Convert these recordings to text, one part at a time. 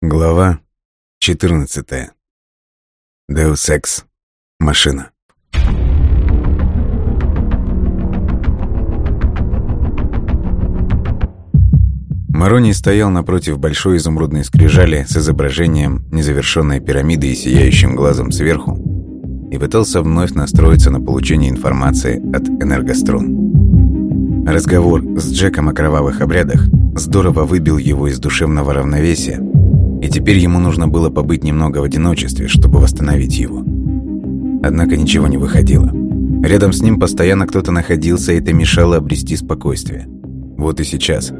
Глава 14. Deus Ex. Машина. Мароний стоял напротив большой изумрудной скрижали с изображением незавершенной пирамиды и сияющим глазом сверху и пытался вновь настроиться на получение информации от энергострун. Разговор с Джеком о кровавых обрядах здорово выбил его из душевного равновесия и теперь ему нужно было побыть немного в одиночестве, чтобы восстановить его. Однако ничего не выходило. Рядом с ним постоянно кто-то находился, и это мешало обрести спокойствие. Вот и сейчас,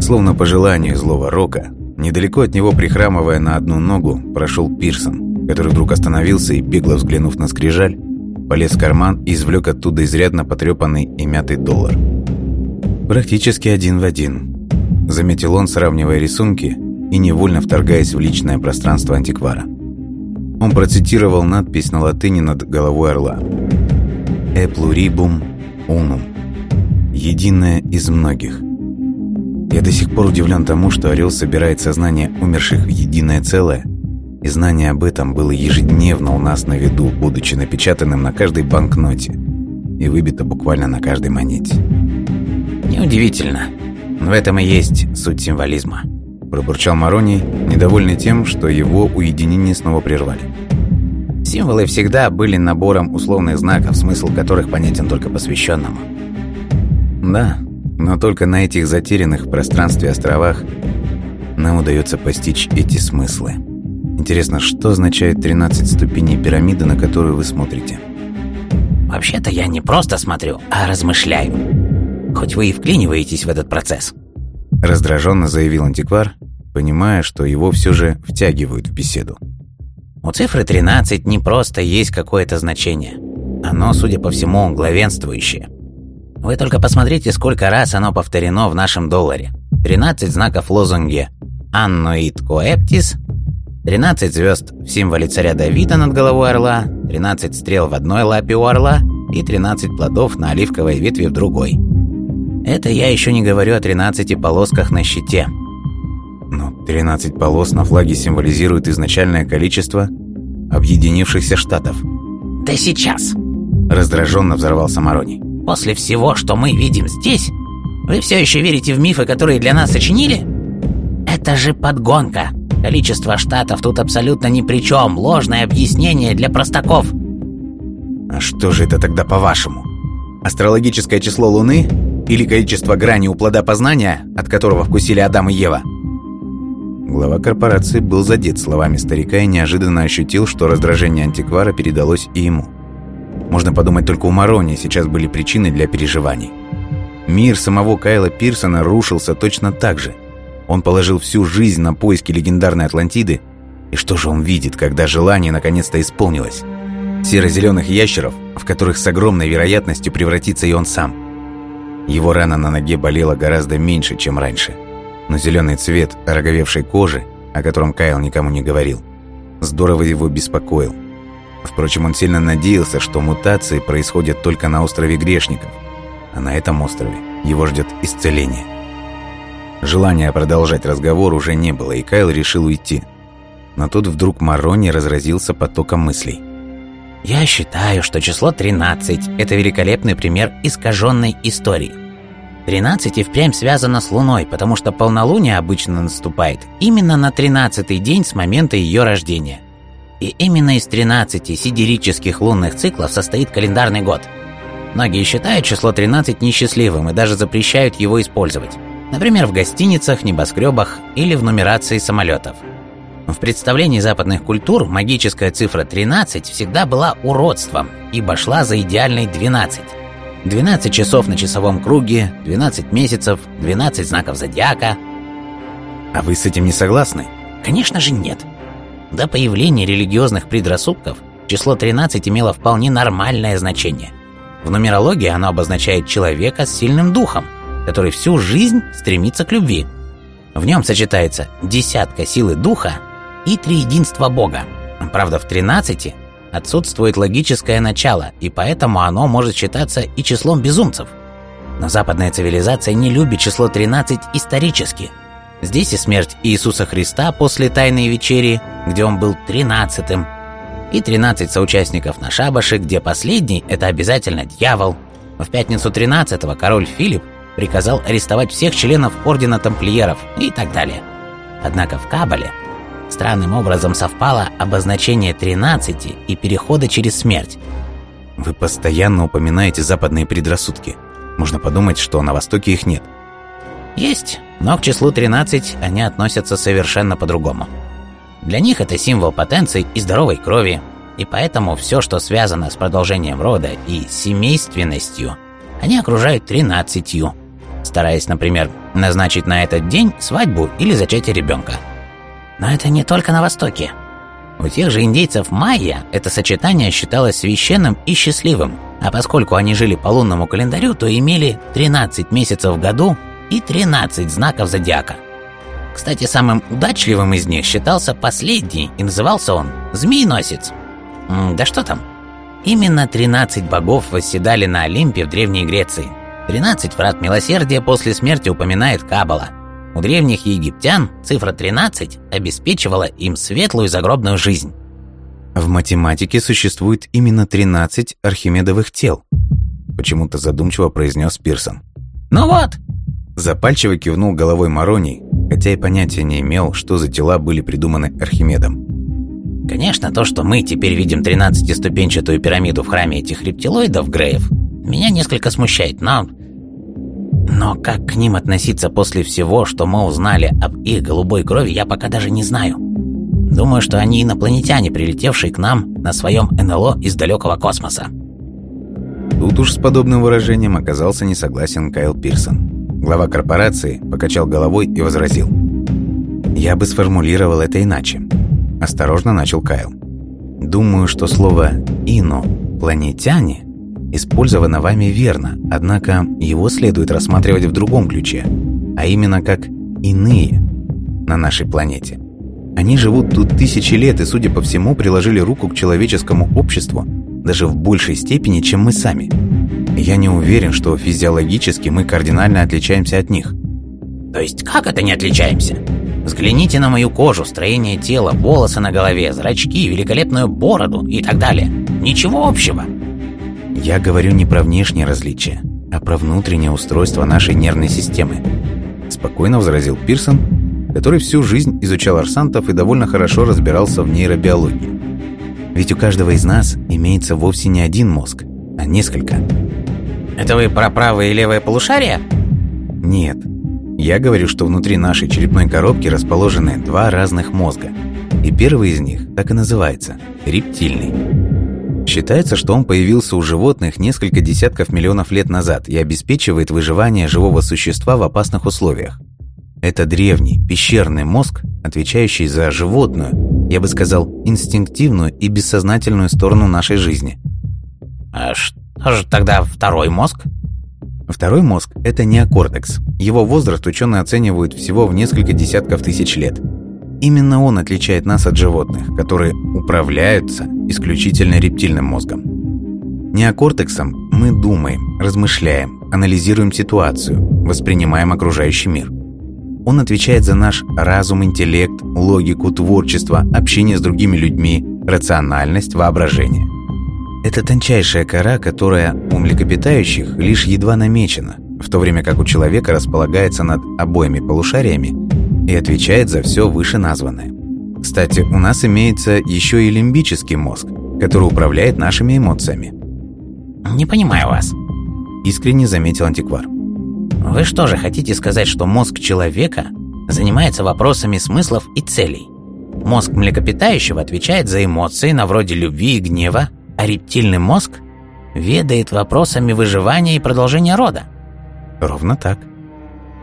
словно по желанию злого рока, недалеко от него, прихрамывая на одну ногу, прошел Пирсон, который вдруг остановился и, бегло взглянув на скрижаль, полез в карман и извлек оттуда изрядно потрепанный и мятый доллар. «Практически один в один», — заметил он, сравнивая рисунки и невольно вторгаясь в личное пространство антиквара. Он процитировал надпись на латыни над головой орла. «E pluribum unum» – «Единое из многих». Я до сих пор удивлен тому, что орел собирает сознание умерших в единое целое, и знание об этом было ежедневно у нас на виду, будучи напечатанным на каждой банкноте и выбито буквально на каждой монете. Неудивительно. В этом и есть суть символизма пробурчал Мароний, недовольный тем, что его уединение снова прервали. Символы всегда были набором условных знаков, смысл которых понятен только посвященному. Да, но только на этих затерянных в пространстве островах нам удается постичь эти смыслы. Интересно, что означает 13 ступеней пирамиды, на которую вы смотрите? Вообще-то я не просто смотрю, а размышляю. Хоть вы и вклиниваетесь в этот процесс. Раздраженно заявил антиквар, понимая, что его все же втягивают в беседу. У цифры 13 не просто есть какое-то значение. Оно, судя по всему, главенствующее. Вы только посмотрите, сколько раз оно повторено в нашем долларе. 13 знаков лозунге «Annuit coeptis», 13 звезд в символе царя Давида над головой орла, 13 стрел в одной лапе у орла и 13 плодов на оливковой ветви в другой. Это я еще не говорю о 13 полосках на щите – но 13 полос на флаге символизируют изначальное количество объединившихся штатов. «Да сейчас!» Раздраженно взорвался Марони. «После всего, что мы видим здесь, вы все еще верите в мифы, которые для нас сочинили? Это же подгонка. Количество штатов тут абсолютно ни при чем. Ложное объяснение для простаков. А что же это тогда по-вашему? Астрологическое число Луны? Или количество граней у плода познания, от которого вкусили Адам и Ева? Глава корпорации был задет словами старика и неожиданно ощутил, что раздражение антиквара передалось и ему. Можно подумать, только у Марони сейчас были причины для переживаний. Мир самого Кайла Пирсона рушился точно так же. Он положил всю жизнь на поиски легендарной Атлантиды, и что же он видит, когда желание наконец-то исполнилось? Серо-зеленых ящеров, в которых с огромной вероятностью превратится и он сам. Его рана на ноге болела гораздо меньше, чем раньше – но зеленый цвет ороговевшей кожи, о котором Кайл никому не говорил, здорово его беспокоил. Впрочем, он сильно надеялся, что мутации происходят только на острове Грешников, а на этом острове его ждет исцеление. Желания продолжать разговор уже не было, и Кайл решил уйти. Но тут вдруг Марони разразился потоком мыслей. «Я считаю, что число 13 – это великолепный пример искаженной истории. 13 и впрямь связано с Луной, потому что полнолуние обычно наступает именно на 13-й день с момента ее рождения. И именно из 13 сидерических лунных циклов состоит календарный год. Многие считают число 13 несчастливым и даже запрещают его использовать. Например, в гостиницах, небоскребах или в нумерации самолетов. В представлении западных культур магическая цифра 13 всегда была уродством, ибо шла за идеальной 12. 12 часов на часовом круге, 12 месяцев, 12 знаков зодиака. А вы с этим не согласны? Конечно же нет. До появления религиозных предрассудков число 13 имело вполне нормальное значение. В нумерологии оно обозначает человека с сильным духом, который всю жизнь стремится к любви. В нем сочетается десятка силы духа и триединство Бога. Правда, в 13 отсутствует логическое начало, и поэтому оно может считаться и числом безумцев. Но западная цивилизация не любит число 13 исторически. Здесь и смерть Иисуса Христа после Тайной Вечери, где он был тринадцатым, и 13 соучастников на шабаше, где последний – это обязательно дьявол. В пятницу 13-го король Филипп приказал арестовать всех членов Ордена Тамплиеров и так далее. Однако в Кабале странным образом совпало обозначение 13 и перехода через смерть. Вы постоянно упоминаете западные предрассудки. Можно подумать, что на Востоке их нет. Есть, но к числу 13 они относятся совершенно по-другому. Для них это символ потенции и здоровой крови, и поэтому все, что связано с продолжением рода и семейственностью, они окружают тринадцатью, стараясь, например, назначить на этот день свадьбу или зачатие ребенка. Но это не только на Востоке. У тех же индейцев майя это сочетание считалось священным и счастливым, а поскольку они жили по лунному календарю, то имели 13 месяцев в году и 13 знаков зодиака. Кстати, самым удачливым из них считался последний, и назывался он Змееносец. Да что там? Именно 13 богов восседали на Олимпе в Древней Греции. 13 врат милосердия после смерти упоминает Кабала. У древних египтян цифра 13 обеспечивала им светлую загробную жизнь. В математике существует именно 13 архимедовых тел, почему-то задумчиво произнес Пирсон. Ну вот, Запальчиво кивнул головой Мароний, хотя и понятия не имел, что за тела были придуманы Архимедом. Конечно, то, что мы теперь видим 13-ступенчатую пирамиду в храме этих рептилоидов, Греев, меня несколько смущает, но... Но как к ним относиться после всего, что мы узнали об их голубой крови, я пока даже не знаю. Думаю, что они инопланетяне, прилетевшие к нам на своем НЛО из далекого космоса. Тут уж с подобным выражением оказался не согласен Кайл Пирсон. Глава корпорации покачал головой и возразил. «Я бы сформулировал это иначе». Осторожно начал Кайл. «Думаю, что слово «инопланетяне» использовано вами верно, однако его следует рассматривать в другом ключе, а именно как «иные» на нашей планете. Они живут тут тысячи лет и, судя по всему, приложили руку к человеческому обществу даже в большей степени, чем мы сами. Я не уверен, что физиологически мы кардинально отличаемся от них. То есть как это не отличаемся? Взгляните на мою кожу, строение тела, волосы на голове, зрачки, великолепную бороду и так далее. Ничего общего. Я говорю не про внешние различия, а про внутреннее устройство нашей нервной системы. Спокойно возразил Пирсон, который всю жизнь изучал арсантов и довольно хорошо разбирался в нейробиологии. Ведь у каждого из нас имеется вовсе не один мозг, а несколько. Это вы про правое и левое полушария? Нет. Я говорю, что внутри нашей черепной коробки расположены два разных мозга. И первый из них так и называется – рептильный. Считается, что он появился у животных несколько десятков миллионов лет назад и обеспечивает выживание живого существа в опасных условиях. Это древний, пещерный мозг, отвечающий за животную, я бы сказал, инстинктивную и бессознательную сторону нашей жизни. А что же тогда второй мозг? Второй мозг – это неокортекс. Его возраст ученые оценивают всего в несколько десятков тысяч лет. Именно он отличает нас от животных, которые управляются исключительно рептильным мозгом. Неокортексом мы думаем, размышляем, анализируем ситуацию, воспринимаем окружающий мир. Он отвечает за наш разум, интеллект, логику, творчество, общение с другими людьми, рациональность, воображение – это тончайшая кора, которая у млекопитающих лишь едва намечена, в то время как у человека располагается над обоими полушариями и отвечает за все вышеназванное. Кстати, у нас имеется еще и лимбический мозг, который управляет нашими эмоциями. «Не понимаю вас», – искренне заметил антиквар. «Вы что же хотите сказать, что мозг человека занимается вопросами смыслов и целей? Мозг млекопитающего отвечает за эмоции на вроде любви и гнева, а рептильный мозг ведает вопросами выживания и продолжения рода. Ровно так.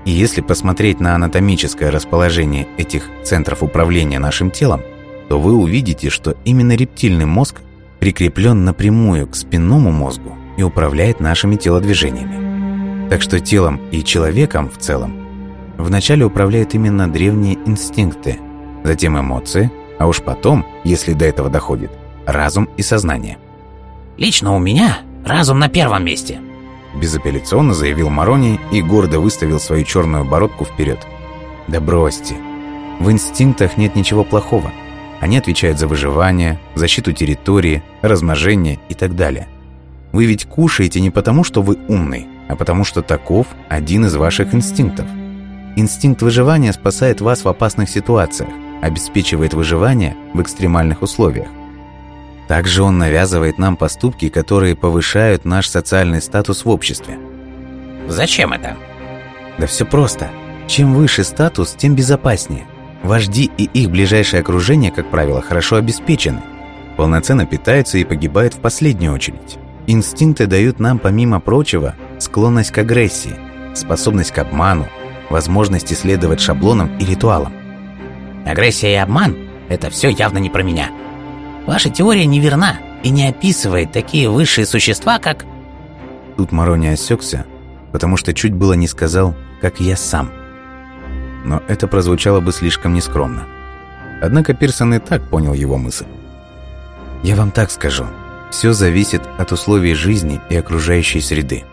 И если посмотреть на анатомическое расположение этих центров управления нашим телом, то вы увидите, что именно рептильный мозг прикреплен напрямую к спинному мозгу и управляет нашими телодвижениями. Так что телом и человеком в целом вначале управляют именно древние инстинкты, затем эмоции, а уж потом, если до этого доходит, разум и сознание. Лично у меня разум на первом месте. Безапелляционно заявил Марони и гордо выставил свою черную бородку вперед. Да бросьте. В инстинктах нет ничего плохого. Они отвечают за выживание, защиту территории, размножение и так далее. Вы ведь кушаете не потому, что вы умный, а потому что таков один из ваших инстинктов. Инстинкт выживания спасает вас в опасных ситуациях, обеспечивает выживание в экстремальных условиях. Также он навязывает нам поступки, которые повышают наш социальный статус в обществе. Зачем это? Да все просто. Чем выше статус, тем безопаснее. Вожди и их ближайшее окружение, как правило, хорошо обеспечены. Полноценно питаются и погибают в последнюю очередь. Инстинкты дают нам, помимо прочего, склонность к агрессии, способность к обману, возможность исследовать шаблонам и ритуалам. Агрессия и обман – это все явно не про меня. Ваша теория неверна и не описывает такие высшие существа, как... Тут Марони осекся, потому что чуть было не сказал, как я сам. Но это прозвучало бы слишком нескромно. Однако Пирсон и так понял его мысль. «Я вам так скажу. Все зависит от условий жизни и окружающей среды.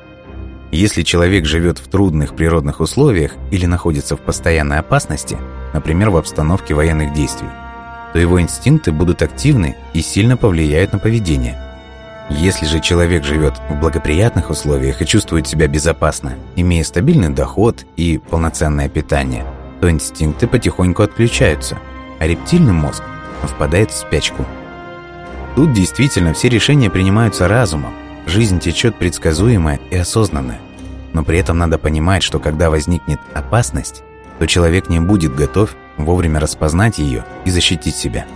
Если человек живет в трудных природных условиях или находится в постоянной опасности, например, в обстановке военных действий, то его инстинкты будут активны и сильно повлияют на поведение – если же человек живет в благоприятных условиях и чувствует себя безопасно, имея стабильный доход и полноценное питание, то инстинкты потихоньку отключаются, а рептильный мозг впадает в спячку. Тут действительно все решения принимаются разумом, жизнь течет предсказуемая и осознанная. Но при этом надо понимать, что когда возникнет опасность, то человек не будет готов вовремя распознать ее и защитить себя.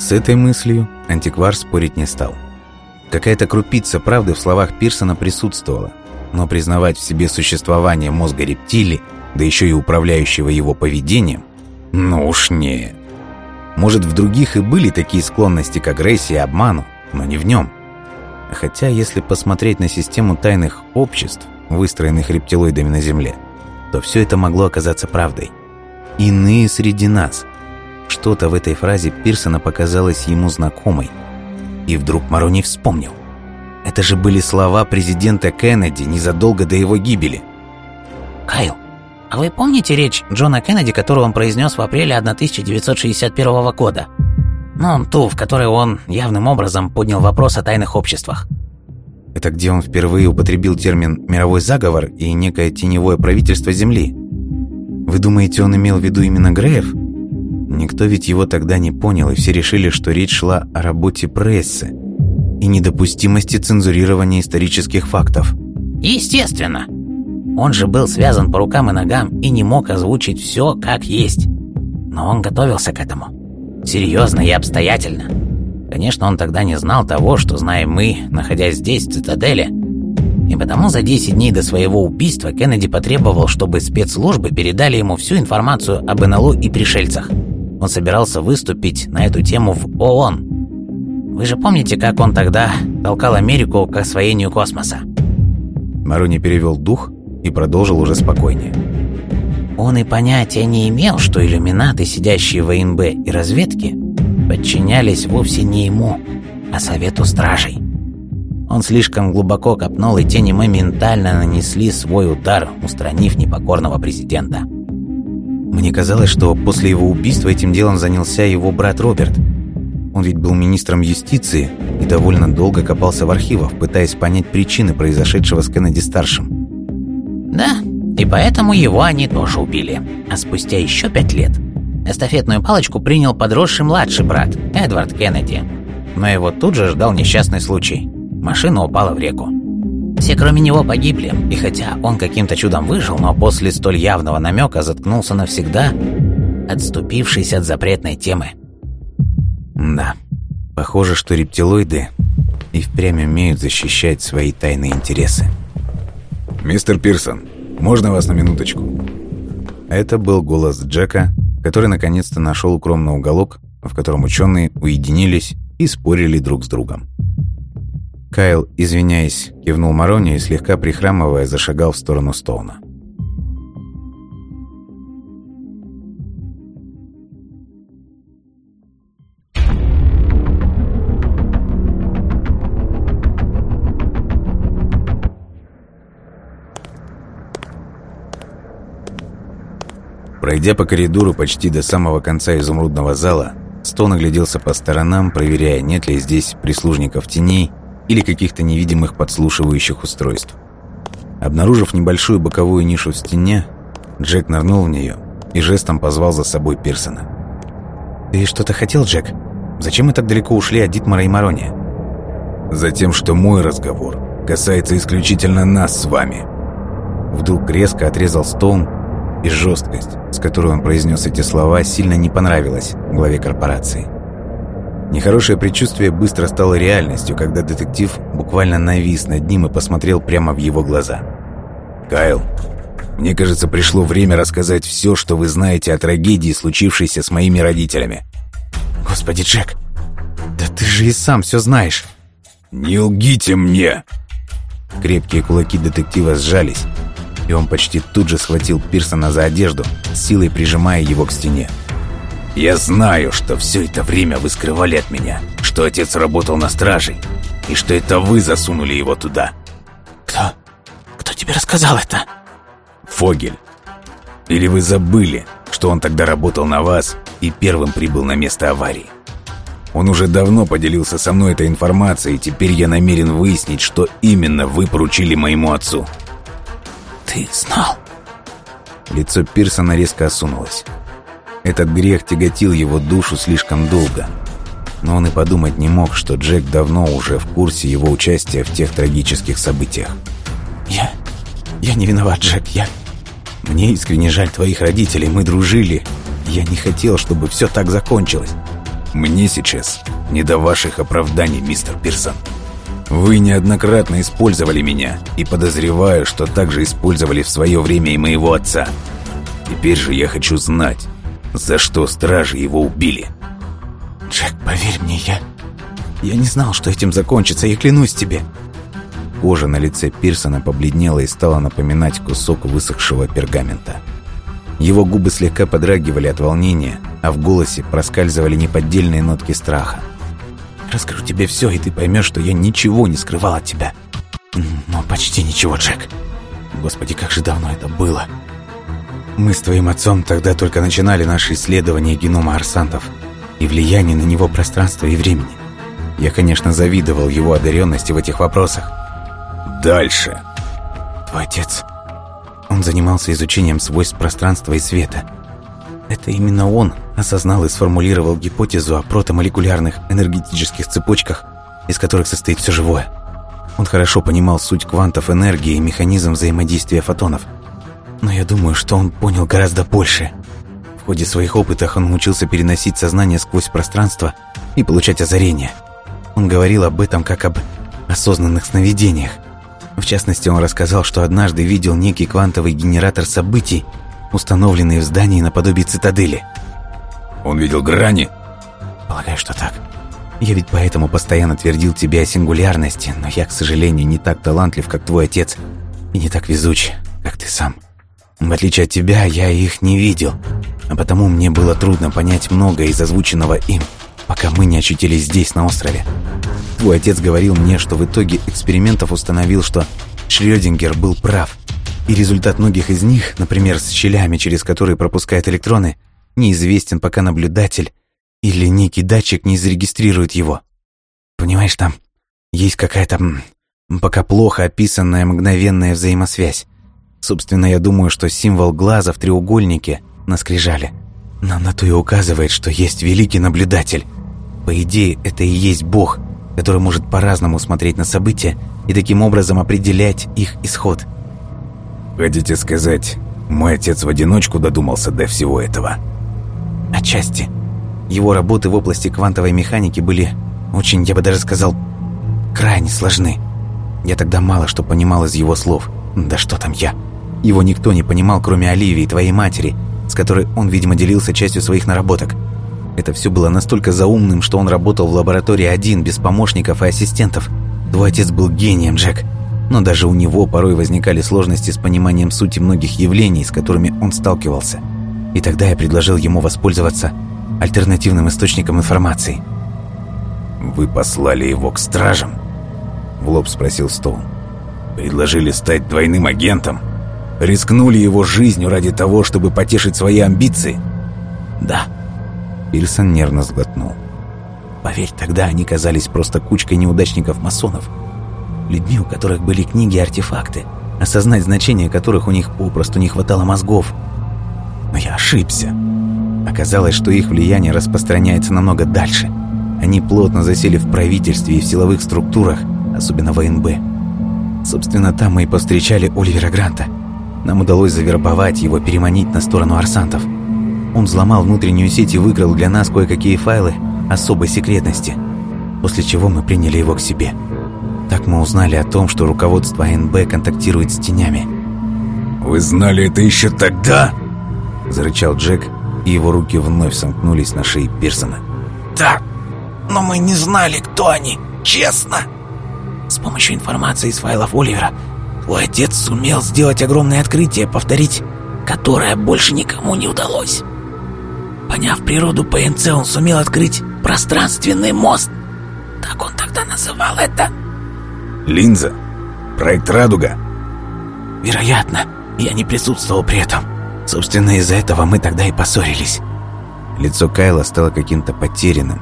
С этой мыслью антиквар спорить не стал – Какая-то крупица правды в словах Пирсона присутствовала, но признавать в себе существование мозга рептилии, да еще и управляющего его поведением, ну уж не. Может, в других и были такие склонности к агрессии и обману, но не в нем. Хотя, если посмотреть на систему тайных обществ, выстроенных рептилоидами на Земле, то все это могло оказаться правдой. Иные среди нас. Что-то в этой фразе Пирсона показалось ему знакомой – и вдруг Марони вспомнил. Это же были слова президента Кеннеди незадолго до его гибели. «Кайл, а вы помните речь Джона Кеннеди, которую он произнес в апреле 1961 года? Ну, ту, в которой он явным образом поднял вопрос о тайных обществах». Это где он впервые употребил термин «мировой заговор» и некое теневое правительство Земли. Вы думаете, он имел в виду именно Греев? Никто ведь его тогда не понял, и все решили, что речь шла о работе прессы и недопустимости цензурирования исторических фактов. Естественно. Он же был связан по рукам и ногам и не мог озвучить все как есть. Но он готовился к этому. Серьезно и обстоятельно. Конечно, он тогда не знал того, что знаем мы, находясь здесь, в цитадели. И потому за 10 дней до своего убийства Кеннеди потребовал, чтобы спецслужбы передали ему всю информацию об НЛО и пришельцах он собирался выступить на эту тему в ООН. Вы же помните, как он тогда толкал Америку к освоению космоса? Маруни перевел дух и продолжил уже спокойнее. Он и понятия не имел, что иллюминаты, сидящие в АНБ и разведке, подчинялись вовсе не ему, а Совету Стражей. Он слишком глубоко копнул, и те моментально нанесли свой удар, устранив непокорного президента. Мне казалось, что после его убийства этим делом занялся его брат Роберт. Он ведь был министром юстиции и довольно долго копался в архивах, пытаясь понять причины произошедшего с Кеннеди-старшим. Да, и поэтому его они тоже убили. А спустя еще пять лет эстафетную палочку принял подросший младший брат, Эдвард Кеннеди. Но его тут же ждал несчастный случай. Машина упала в реку. Все, кроме него, погибли, и хотя он каким-то чудом выжил, но после столь явного намека заткнулся навсегда, отступившись от запретной темы. Да, похоже, что рептилоиды и впрямь умеют защищать свои тайные интересы. «Мистер Пирсон, можно вас на минуточку?» Это был голос Джека, который наконец-то нашел укромный уголок, в котором ученые уединились и спорили друг с другом. Кайл, извиняясь, кивнул Марони и, слегка прихрамывая, зашагал в сторону Стоуна. Пройдя по коридору почти до самого конца изумрудного зала, Стоун огляделся по сторонам, проверяя, нет ли здесь прислужников теней или каких-то невидимых подслушивающих устройств. Обнаружив небольшую боковую нишу в стене, Джек нырнул в нее и жестом позвал за собой Пирсона. «Ты что-то хотел, Джек? Зачем мы так далеко ушли от Дитмара и Марония?» «Затем, что мой разговор касается исключительно нас с вами». Вдруг резко отрезал Стоун, и жесткость, с которой он произнес эти слова, сильно не понравилась главе корпорации. Нехорошее предчувствие быстро стало реальностью, когда детектив буквально навис над ним и посмотрел прямо в его глаза. «Кайл, мне кажется, пришло время рассказать все, что вы знаете о трагедии, случившейся с моими родителями». «Господи, Джек, да ты же и сам все знаешь». «Не лгите мне!» Крепкие кулаки детектива сжались, и он почти тут же схватил Пирсона за одежду, силой прижимая его к стене. «Я знаю, что все это время вы скрывали от меня, что отец работал на страже, и что это вы засунули его туда». «Кто? Кто тебе рассказал это?» Фогель. Или вы забыли, что он тогда работал на вас и первым прибыл на место аварии? Он уже давно поделился со мной этой информацией, и теперь я намерен выяснить, что именно вы поручили моему отцу. Ты знал? Лицо Пирсона резко осунулось. Этот грех тяготил его душу слишком долго. Но он и подумать не мог, что Джек давно уже в курсе его участия в тех трагических событиях. «Я... я не виноват, Джек, я... Мне искренне жаль твоих родителей, мы дружили. Я не хотел, чтобы все так закончилось. Мне сейчас не до ваших оправданий, мистер Пирсон. Вы неоднократно использовали меня, и подозреваю, что также использовали в свое время и моего отца. Теперь же я хочу знать, за что стражи его убили. Джек, поверь мне, я... Я не знал, что этим закончится, я клянусь тебе. Кожа на лице Пирсона побледнела и стала напоминать кусок высохшего пергамента. Его губы слегка подрагивали от волнения, а в голосе проскальзывали неподдельные нотки страха. «Расскажу тебе все, и ты поймешь, что я ничего не скрывал от тебя. Но почти ничего, Джек. Господи, как же давно это было. Мы с твоим отцом тогда только начинали наше исследование генома арсантов и влияние на него пространства и времени. Я, конечно, завидовал его одаренности в этих вопросах, Дальше. Твой отец. Он занимался изучением свойств пространства и света. Это именно он осознал и сформулировал гипотезу о протомолекулярных энергетических цепочках, из которых состоит все живое. Он хорошо понимал суть квантов энергии и механизм взаимодействия фотонов. Но я думаю, что он понял гораздо больше. В ходе своих опытов он научился переносить сознание сквозь пространство и получать озарение. Он говорил об этом как об осознанных сновидениях. В частности, он рассказал, что однажды видел некий квантовый генератор событий, установленный в здании наподобие цитадели. Он видел грани? Полагаю, что так. Я ведь поэтому постоянно твердил тебе о сингулярности, но я, к сожалению, не так талантлив, как твой отец, и не так везуч, как ты сам. В отличие от тебя, я их не видел, а потому мне было трудно понять многое из озвученного им, пока мы не очутились здесь, на острове. Твой отец говорил мне, что в итоге экспериментов установил, что Шрёдингер был прав. И результат многих из них, например, с щелями, через которые пропускают электроны, неизвестен, пока наблюдатель или некий датчик не зарегистрирует его. Понимаешь, там есть какая-то пока плохо описанная мгновенная взаимосвязь. Собственно, я думаю, что символ глаза в треугольнике на скрижале нам на то и указывает, что есть великий наблюдатель. По идее, это и есть Бог – который может по-разному смотреть на события и таким образом определять их исход. Хотите сказать, мой отец в одиночку додумался до всего этого? Отчасти. Его работы в области квантовой механики были очень, я бы даже сказал, крайне сложны. Я тогда мало что понимал из его слов. Да что там я. Его никто не понимал, кроме Оливии, твоей матери, с которой он, видимо, делился частью своих наработок. Это все было настолько заумным, что он работал в лаборатории один, без помощников и ассистентов. Твой отец был гением, Джек. Но даже у него порой возникали сложности с пониманием сути многих явлений, с которыми он сталкивался. И тогда я предложил ему воспользоваться альтернативным источником информации. «Вы послали его к стражам?» В лоб спросил Стоун. «Предложили стать двойным агентом?» Рискнули его жизнью ради того, чтобы потешить свои амбиции? Да. Пирсон нервно сглотнул. Поверь, тогда они казались просто кучкой неудачников-масонов. Людьми, у которых были книги и артефакты, осознать значение которых у них попросту не хватало мозгов. Но я ошибся. Оказалось, что их влияние распространяется намного дальше. Они плотно засели в правительстве и в силовых структурах, особенно в АНБ. Собственно, там мы и повстречали Оливера Гранта. Нам удалось завербовать его, переманить на сторону арсантов. Он взломал внутреннюю сеть и выкрал для нас кое-какие файлы особой секретности, после чего мы приняли его к себе. Так мы узнали о том, что руководство АНБ контактирует с тенями. «Вы знали это еще тогда?» – зарычал Джек, и его руки вновь сомкнулись на шее Пирсона. «Да, но мы не знали, кто они, честно!» С помощью информации из файлов Оливера твой отец сумел сделать огромное открытие, повторить которое больше никому не удалось. Поняв природу ПНЦ, он сумел открыть пространственный мост. Так он тогда называл это. Линза? Проект «Радуга»? Вероятно, я не присутствовал при этом. Собственно, из-за этого мы тогда и поссорились. Лицо Кайла стало каким-то потерянным,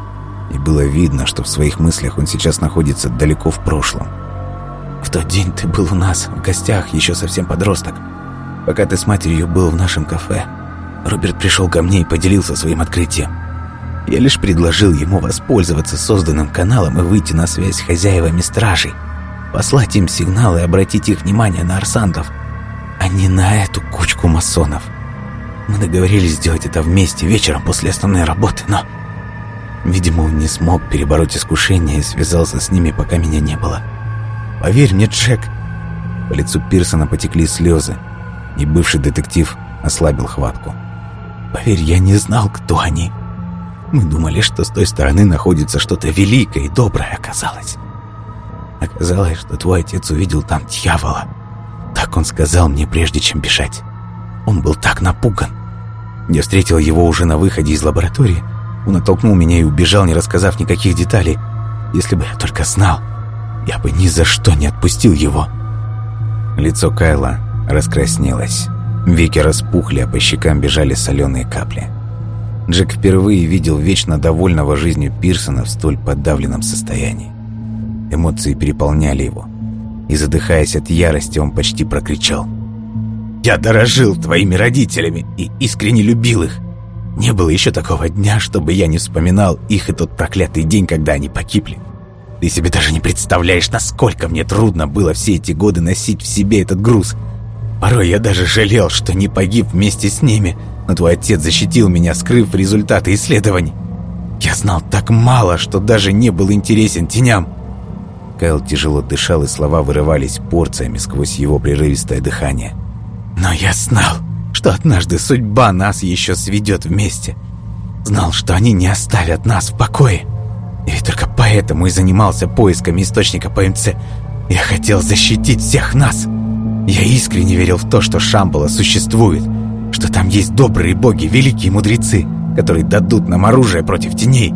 и было видно, что в своих мыслях он сейчас находится далеко в прошлом. В тот день ты был у нас, в гостях, еще совсем подросток. Пока ты с матерью был в нашем кафе, Роберт пришел ко мне и поделился своим открытием. Я лишь предложил ему воспользоваться созданным каналом и выйти на связь с хозяевами стражей, послать им сигнал и обратить их внимание на арсантов, а не на эту кучку масонов. Мы договорились сделать это вместе вечером после основной работы, но... Видимо, он не смог перебороть искушение и связался с ними, пока меня не было. Поверь мне, Джек. По лицу Пирсона потекли слезы, и бывший детектив ослабил хватку. Поверь, я не знал, кто они. Мы думали, что с той стороны находится что-то великое и доброе, оказалось. Оказалось, что твой отец увидел там дьявола. Так он сказал мне, прежде чем бежать. Он был так напуган. Я встретил его уже на выходе из лаборатории. Он оттолкнул меня и убежал, не рассказав никаких деталей. Если бы я только знал, я бы ни за что не отпустил его. Лицо Кайла раскраснелось. Веки распухли, а по щекам бежали соленые капли. Джек впервые видел вечно довольного жизнью Пирсона в столь подавленном состоянии. Эмоции переполняли его. И задыхаясь от ярости, он почти прокричал. «Я дорожил твоими родителями и искренне любил их. Не было еще такого дня, чтобы я не вспоминал их и тот проклятый день, когда они погибли. Ты себе даже не представляешь, насколько мне трудно было все эти годы носить в себе этот груз. Порой я даже жалел, что не погиб вместе с ними, но твой отец защитил меня, скрыв результаты исследований. Я знал так мало, что даже не был интересен теням. Кайл тяжело дышал, и слова вырывались порциями сквозь его прерывистое дыхание. Но я знал, что однажды судьба нас еще сведет вместе. Знал, что они не оставят нас в покое. И только поэтому и занимался поисками источника ПМЦ. Я хотел защитить всех нас. Я искренне верил в то, что Шамбала существует, что там есть добрые боги, великие мудрецы, которые дадут нам оружие против теней.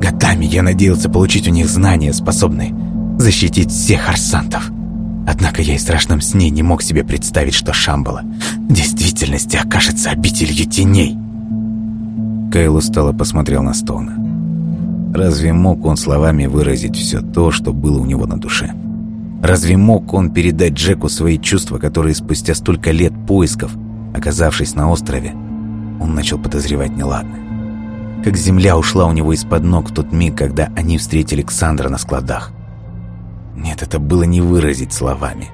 Годами я надеялся получить у них знания, способные защитить всех арсантов. Однако я и в страшном сне не мог себе представить, что Шамбала в действительности окажется обителью теней. Кайл устало посмотрел на Стоуна. Разве мог он словами выразить все то, что было у него на душе? Разве мог он передать Джеку свои чувства, которые спустя столько лет поисков, оказавшись на острове, он начал подозревать неладное? Как земля ушла у него из-под ног в тот миг, когда они встретили Ксандра на складах. Нет, это было не выразить словами.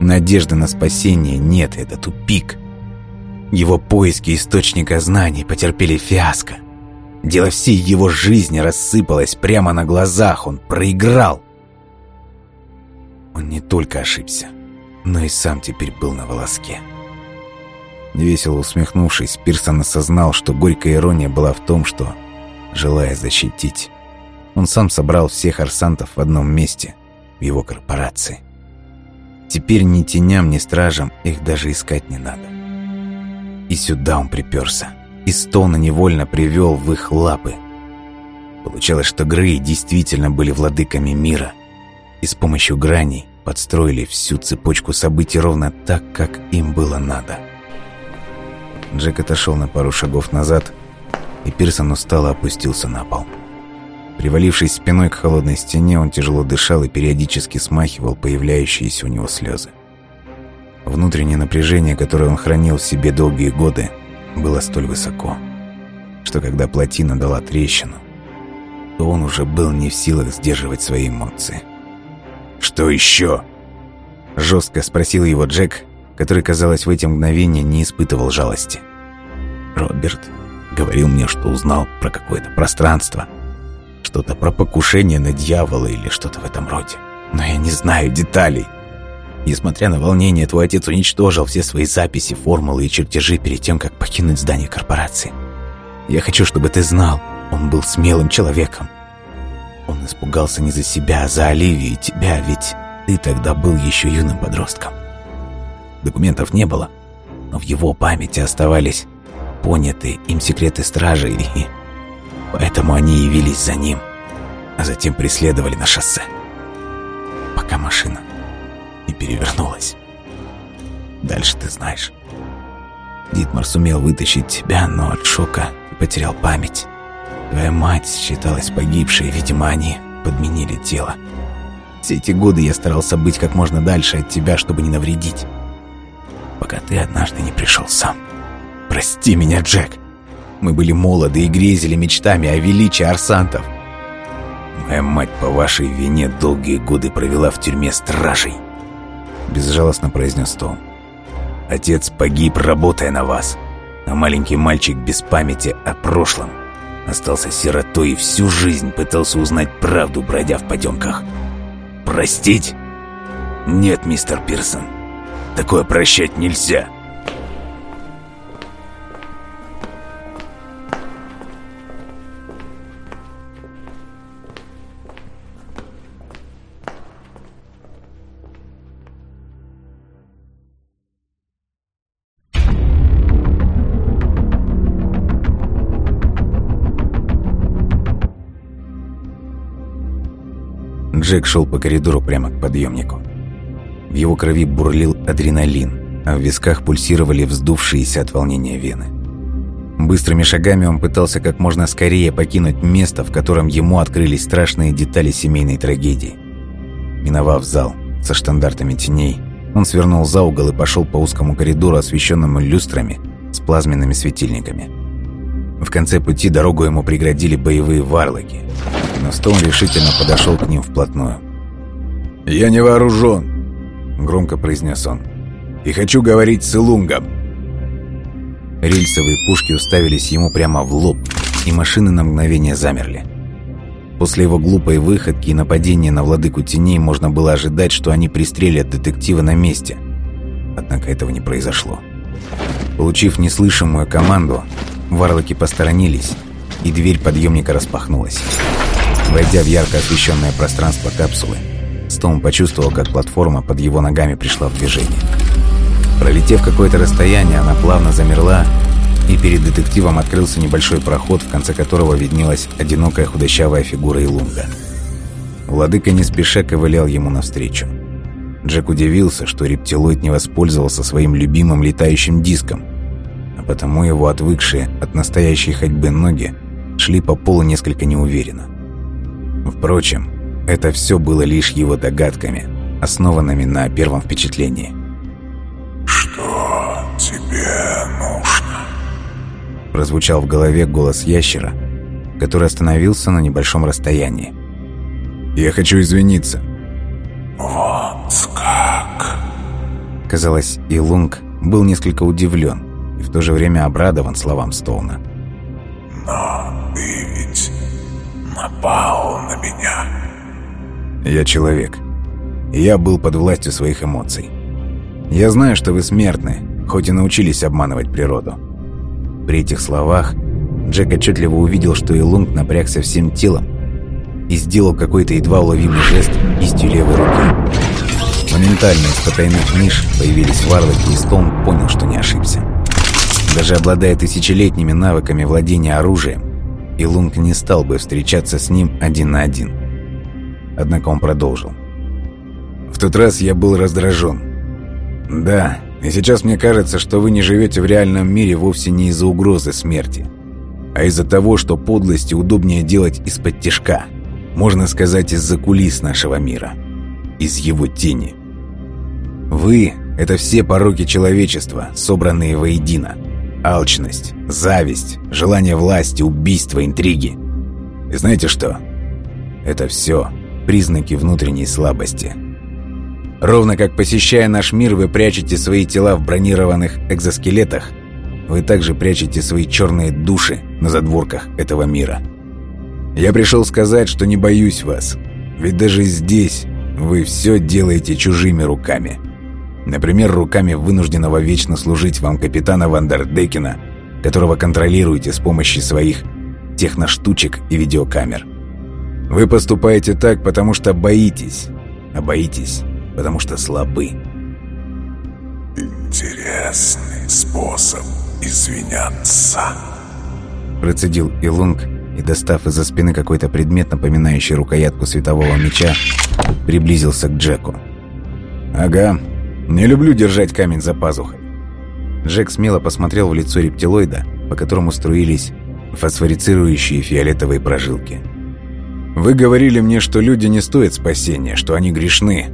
Надежды на спасение нет, это тупик. Его поиски источника знаний потерпели фиаско. Дело всей его жизни рассыпалось прямо на глазах, он проиграл. Он не только ошибся, но и сам теперь был на волоске. Весело усмехнувшись, Пирсон осознал, что горькая ирония была в том, что, желая защитить, он сам собрал всех арсантов в одном месте, его корпорации. Теперь ни теням, ни стражам их даже искать не надо. И сюда он приперся, и Стона невольно привел в их лапы. Получалось, что Грей действительно были владыками мира – и с помощью граней подстроили всю цепочку событий ровно так, как им было надо. Джек отошел на пару шагов назад, и Пирсон устало опустился на пол. Привалившись спиной к холодной стене, он тяжело дышал и периодически смахивал появляющиеся у него слезы. Внутреннее напряжение, которое он хранил в себе долгие годы, было столь высоко, что когда плотина дала трещину, то он уже был не в силах сдерживать свои эмоции. «Что еще?» Жестко спросил его Джек, который, казалось, в эти мгновения не испытывал жалости. «Роберт говорил мне, что узнал про какое-то пространство, что-то про покушение на дьявола или что-то в этом роде. Но я не знаю деталей. Несмотря на волнение, твой отец уничтожил все свои записи, формулы и чертежи перед тем, как покинуть здание корпорации. Я хочу, чтобы ты знал, он был смелым человеком. Он испугался не за себя, а за Оливию и тебя, ведь ты тогда был еще юным подростком. Документов не было, но в его памяти оставались понятые им секреты стражи, и поэтому они явились за ним, а затем преследовали на шоссе. Пока машина не перевернулась. Дальше ты знаешь. Дитмар сумел вытащить тебя, но от шока потерял память. Твоя мать считалась погибшей, видимо, они подменили тело. Все эти годы я старался быть как можно дальше от тебя, чтобы не навредить. Пока ты однажды не пришел сам. Прости меня, Джек. Мы были молоды и грезили мечтами о величии арсантов. Моя мать по вашей вине долгие годы провела в тюрьме стражей. Безжалостно произнес Том. Отец погиб, работая на вас. А маленький мальчик без памяти о прошлом Остался сиротой и всю жизнь пытался узнать правду, бродя в потемках. Простить? Нет, мистер Пирсон. Такое прощать нельзя. Джек шел по коридору прямо к подъемнику. В его крови бурлил адреналин, а в висках пульсировали вздувшиеся от волнения вены. Быстрыми шагами он пытался как можно скорее покинуть место, в котором ему открылись страшные детали семейной трагедии. Миновав зал со штандартами теней, он свернул за угол и пошел по узкому коридору, освещенному люстрами с плазменными светильниками. В конце пути дорогу ему преградили боевые варлоки – но Стоун решительно подошел к ним вплотную. «Я не вооружен», — громко произнес он. «И хочу говорить с Илунгом». Рельсовые пушки уставились ему прямо в лоб, и машины на мгновение замерли. После его глупой выходки и нападения на владыку теней можно было ожидать, что они пристрелят детектива на месте. Однако этого не произошло. Получив неслышимую команду, варлоки посторонились, и дверь подъемника распахнулась. Войдя в ярко освещенное пространство капсулы, Стоун почувствовал, как платформа под его ногами пришла в движение. Пролетев какое-то расстояние, она плавно замерла, и перед детективом открылся небольшой проход, в конце которого виднелась одинокая худощавая фигура Илунга. Владыка не спеша ковылял ему навстречу. Джек удивился, что рептилоид не воспользовался своим любимым летающим диском, а потому его отвыкшие от настоящей ходьбы ноги шли по полу несколько неуверенно. Впрочем, это все было лишь его догадками, основанными на первом впечатлении. «Что тебе нужно?» Прозвучал в голове голос ящера, который остановился на небольшом расстоянии. «Я хочу извиниться». «Вот как?» Казалось, Илунг был несколько удивлен и в то же время обрадован словам Стоуна. «Но ты ведь напал на меня. Я человек. Я был под властью своих эмоций. Я знаю, что вы смертны, хоть и научились обманывать природу. При этих словах Джек отчетливо увидел, что Илунг напрягся всем телом и сделал какой-то едва уловимый жест кистью левой руки. Моментально из потайных ниш появились варлоки, и Стоун понял, что не ошибся. Даже обладая тысячелетними навыками владения оружием, и Лунг не стал бы встречаться с ним один на один. Однако он продолжил. В тот раз я был раздражен. Да, и сейчас мне кажется, что вы не живете в реальном мире вовсе не из-за угрозы смерти, а из-за того, что подлости удобнее делать из-под тяжка, можно сказать, из-за кулис нашего мира, из его тени. Вы — это все пороки человечества, собранные воедино. Алчность, зависть, желание власти, убийство, интриги. И знаете что? Это все признаки внутренней слабости. Ровно как посещая наш мир, вы прячете свои тела в бронированных экзоскелетах, вы также прячете свои черные души на задворках этого мира. Я пришел сказать, что не боюсь вас, ведь даже здесь вы все делаете чужими руками. Например, руками вынужденного вечно служить вам капитана Вандердекена, которого контролируете с помощью своих техноштучек и видеокамер. Вы поступаете так, потому что боитесь, а боитесь, потому что слабы. Интересный способ извиняться. Процедил Илунг и, достав из-за спины какой-то предмет, напоминающий рукоятку светового меча, приблизился к Джеку. «Ага, не люблю держать камень за пазухой». Джек смело посмотрел в лицо рептилоида, по которому струились фосфорицирующие фиолетовые прожилки. «Вы говорили мне, что люди не стоят спасения, что они грешны.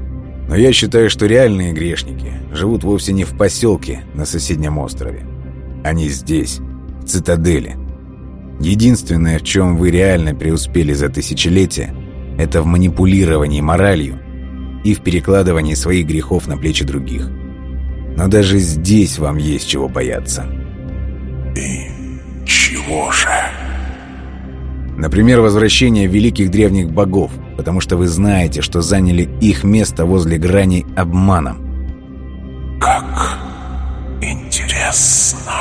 Но я считаю, что реальные грешники живут вовсе не в поселке на соседнем острове. Они здесь, в цитадели. Единственное, в чем вы реально преуспели за тысячелетия, это в манипулировании моралью и в перекладывании своих грехов на плечи других. Но даже здесь вам есть чего бояться. И чего же? Например, возвращение великих древних богов, потому что вы знаете, что заняли их место возле граней обманом. Как интересно.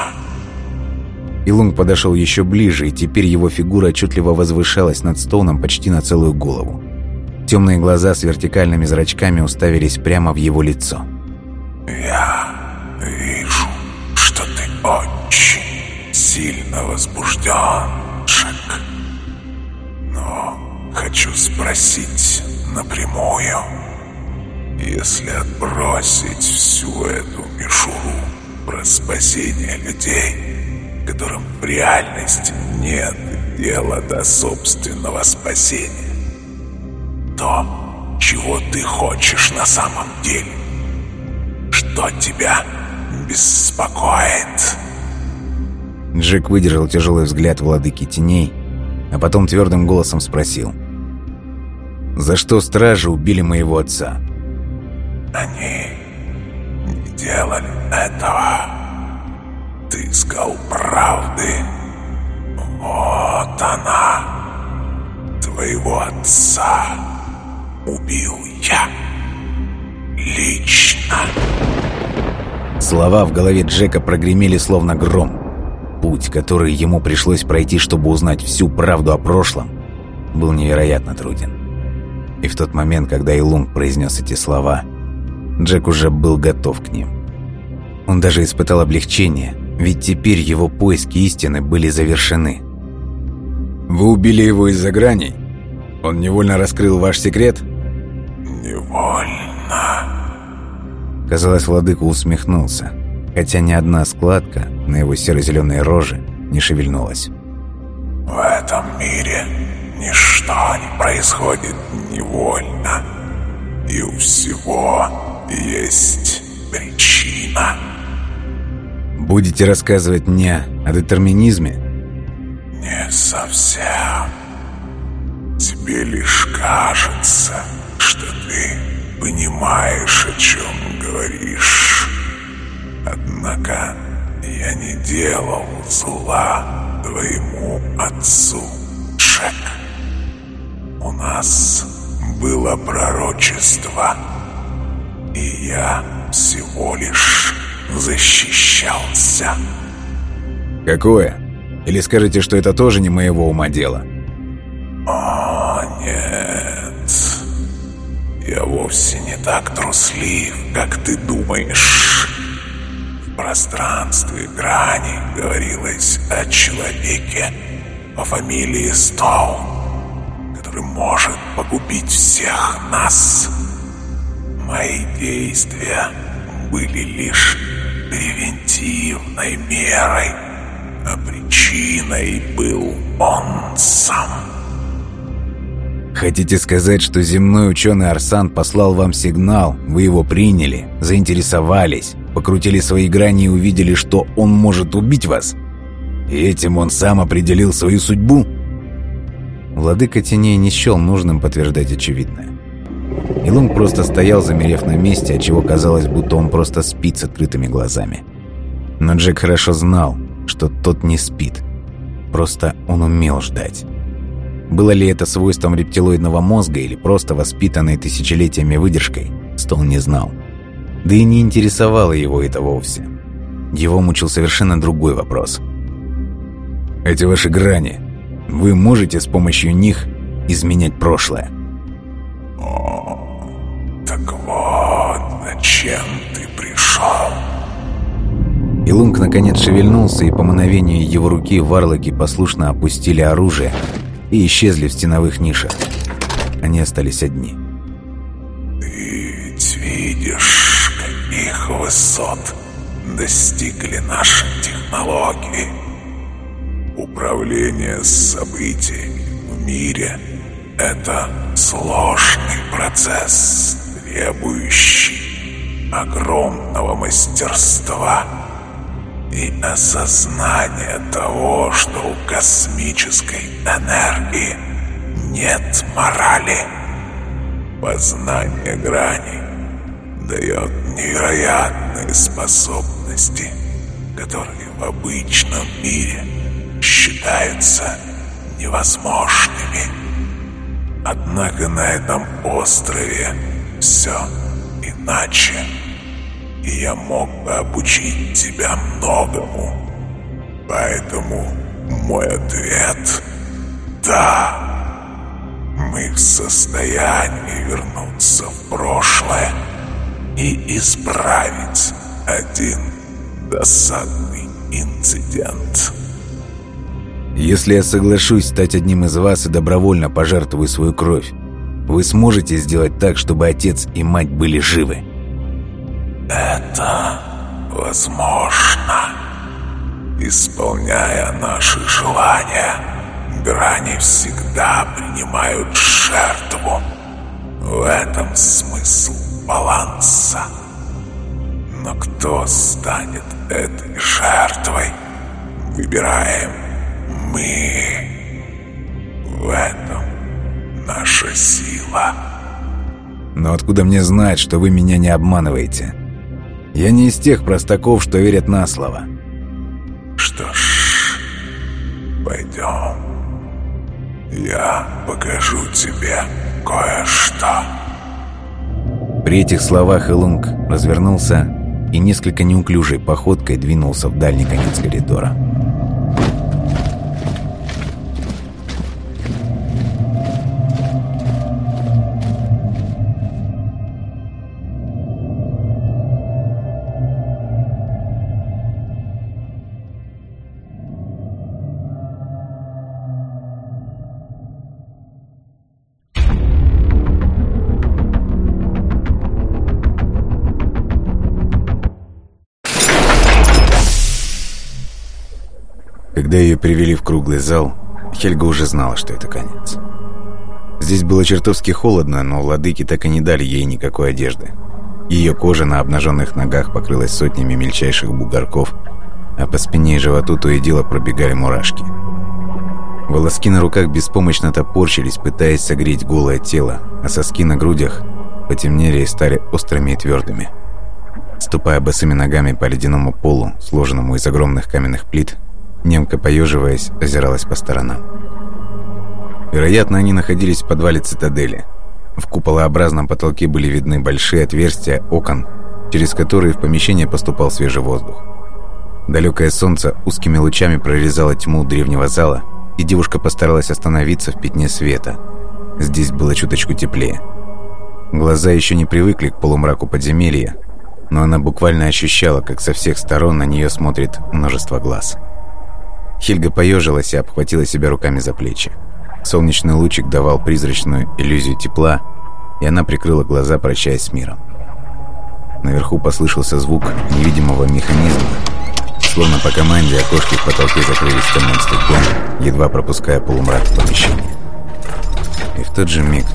Илунг подошел еще ближе, и теперь его фигура отчетливо возвышалась над Стоуном почти на целую голову. Темные глаза с вертикальными зрачками уставились прямо в его лицо. Я вижу, что ты очень сильно возбужден, Шек. Но хочу спросить напрямую. Если отбросить всю эту мишуру про спасение людей, которым в реальности нет дела до собственного спасения, то, чего ты хочешь на самом деле? Что тебя беспокоит? Джек выдержал тяжелый взгляд владыки теней, а потом твердым голосом спросил. «За что стражи убили моего отца?» Они не делали этого. Ты искал правды. Вот она. Твоего отца убил я. Лично. Слова в голове Джека прогремели словно гром. Путь, который ему пришлось пройти, чтобы узнать всю правду о прошлом, был невероятно труден. И в тот момент, когда Илунг произнес эти слова, Джек уже был готов к ним. Он даже испытал облегчение, ведь теперь его поиски истины были завершены. «Вы убили его из-за граней? Он невольно раскрыл ваш секрет?» Невольно. Казалось, владыка усмехнулся, хотя ни одна складка на его серо-зеленой роже не шевельнулась. В этом мире ничто не происходит невольно. И у всего есть причина. «Будете рассказывать мне о детерминизме?» Не совсем. Тебе лишь кажется, что ты понимаешь, о чем говоришь. Однако я не делал зла твоему отцу, Шек. У нас было пророчество, и я всего лишь защищался. «Какое? Или скажете, что это тоже не моего ума дело?» Я вовсе не так труслив, как ты думаешь. В пространстве грани говорилось о человеке по фамилии Стоун, который может погубить всех нас. Мои действия были лишь превентивной мерой, а причиной был он сам. Хотите сказать, что земной ученый Арсан послал вам сигнал, вы его приняли, заинтересовались, покрутили свои грани и увидели, что он может убить вас? И этим он сам определил свою судьбу? Владыка теней не счел нужным подтверждать очевидное. Илунг просто стоял, замерев на месте, отчего казалось, будто он просто спит с открытыми глазами. Но Джек хорошо знал, что тот не спит. Просто он умел ждать. Было ли это свойством рептилоидного мозга или просто воспитанной тысячелетиями выдержкой, Стол не знал. Да и не интересовало его это вовсе. Его мучил совершенно другой вопрос. «Эти ваши грани, вы можете с помощью них изменять прошлое?» «О, так вот, зачем ты пришел?» Илунг наконец шевельнулся, и по мановению его руки варлоки послушно опустили оружие и исчезли в стеновых нишах. Они остались одни. «Ты ведь видишь, каких высот достигли наши технологии. Управление событиями в мире — это сложный процесс, требующий огромного мастерства» и осознание того, что у космической энергии нет морали. Познание граней дает невероятные способности, которые в обычном мире считаются невозможными. Однако на этом острове все иначе и я мог бы обучить тебя многому. Поэтому мой ответ — да. Мы в состоянии вернуться в прошлое и исправить один досадный инцидент. Если я соглашусь стать одним из вас и добровольно пожертвую свою кровь, вы сможете сделать так, чтобы отец и мать были живы. Это возможно. Исполняя наши желания, грани всегда принимают жертву. В этом смысл баланса. Но кто станет этой жертвой, выбираем мы. В этом наша сила. Но откуда мне знать, что вы меня не обманываете? Я не из тех простаков, что верят на слово. Что ж, пойдем. Я покажу тебе кое-что. При этих словах Элунг развернулся и несколько неуклюжей походкой двинулся в дальний конец коридора. Когда ее привели в круглый зал, Хельга уже знала, что это конец. Здесь было чертовски холодно, но владыки так и не дали ей никакой одежды. Ее кожа на обнаженных ногах покрылась сотнями мельчайших бугорков, а по спине и животу то и дело пробегали мурашки. Волоски на руках беспомощно топорщились, пытаясь согреть голое тело, а соски на грудях потемнели и стали острыми и твердыми. Ступая босыми ногами по ледяному полу, сложенному из огромных каменных плит, Немка, поеживаясь, озиралась по сторонам. Вероятно, они находились в подвале цитадели. В куполообразном потолке были видны большие отверстия окон, через которые в помещение поступал свежий воздух. Далекое солнце узкими лучами прорезало тьму древнего зала, и девушка постаралась остановиться в пятне света. Здесь было чуточку теплее. Глаза еще не привыкли к полумраку подземелья, но она буквально ощущала, как со всех сторон на нее смотрит множество глаз. Хельга поежилась и обхватила себя руками за плечи. Солнечный лучик давал призрачную иллюзию тепла, и она прикрыла глаза, прощаясь с миром. Наверху послышался звук невидимого механизма. Словно по команде окошки в потолке закрылись темным стеклом, едва пропуская полумрак в помещение. И в тот же миг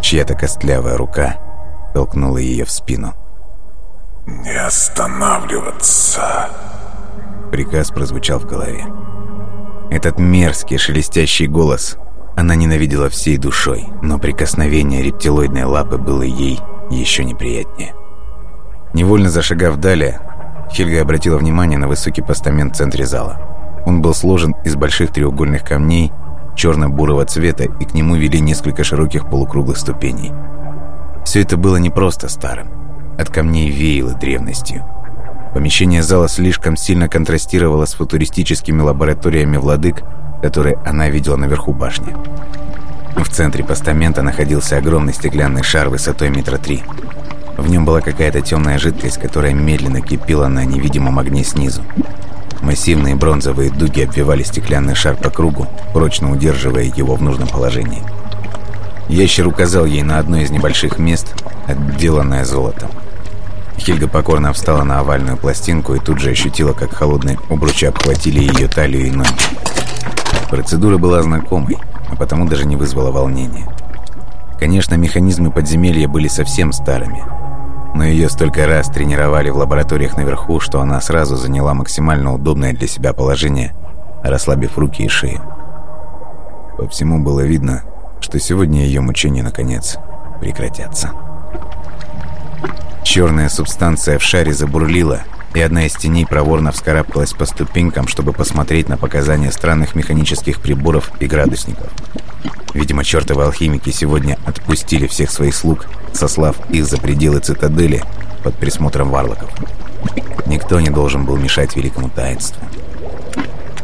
чья-то костлявая рука толкнула ее в спину. «Не останавливаться!» Приказ прозвучал в голове. Этот мерзкий шелестящий голос она ненавидела всей душой, но прикосновение рептилоидной лапы было ей еще неприятнее. Невольно зашагав далее, Хельга обратила внимание на высокий постамент в центре зала. Он был сложен из больших треугольных камней черно-бурого цвета, и к нему вели несколько широких полукруглых ступеней. Все это было не просто старым. От камней веяло древностью. Помещение зала слишком сильно контрастировало с футуристическими лабораториями владык, которые она видела наверху башни. В центре постамента находился огромный стеклянный шар высотой метра три. В нем была какая-то темная жидкость, которая медленно кипела на невидимом огне снизу. Массивные бронзовые дуги обвивали стеклянный шар по кругу, прочно удерживая его в нужном положении. Ящер указал ей на одно из небольших мест, отделанное золотом. Хильга покорно встала на овальную пластинку и тут же ощутила, как холодные обручи обхватили ее талию и ноги. Процедура была знакомой, а потому даже не вызвала волнения. Конечно, механизмы подземелья были совсем старыми, но ее столько раз тренировали в лабораториях наверху, что она сразу заняла максимально удобное для себя положение, расслабив руки и шею. По всему было видно, что сегодня ее мучения наконец прекратятся. Черная субстанция в шаре забурлила, и одна из теней проворно вскарабкалась по ступенькам, чтобы посмотреть на показания странных механических приборов и градусников. Видимо, чертовы алхимики сегодня отпустили всех своих слуг, сослав их за пределы цитадели под присмотром варлоков. Никто не должен был мешать великому таинству.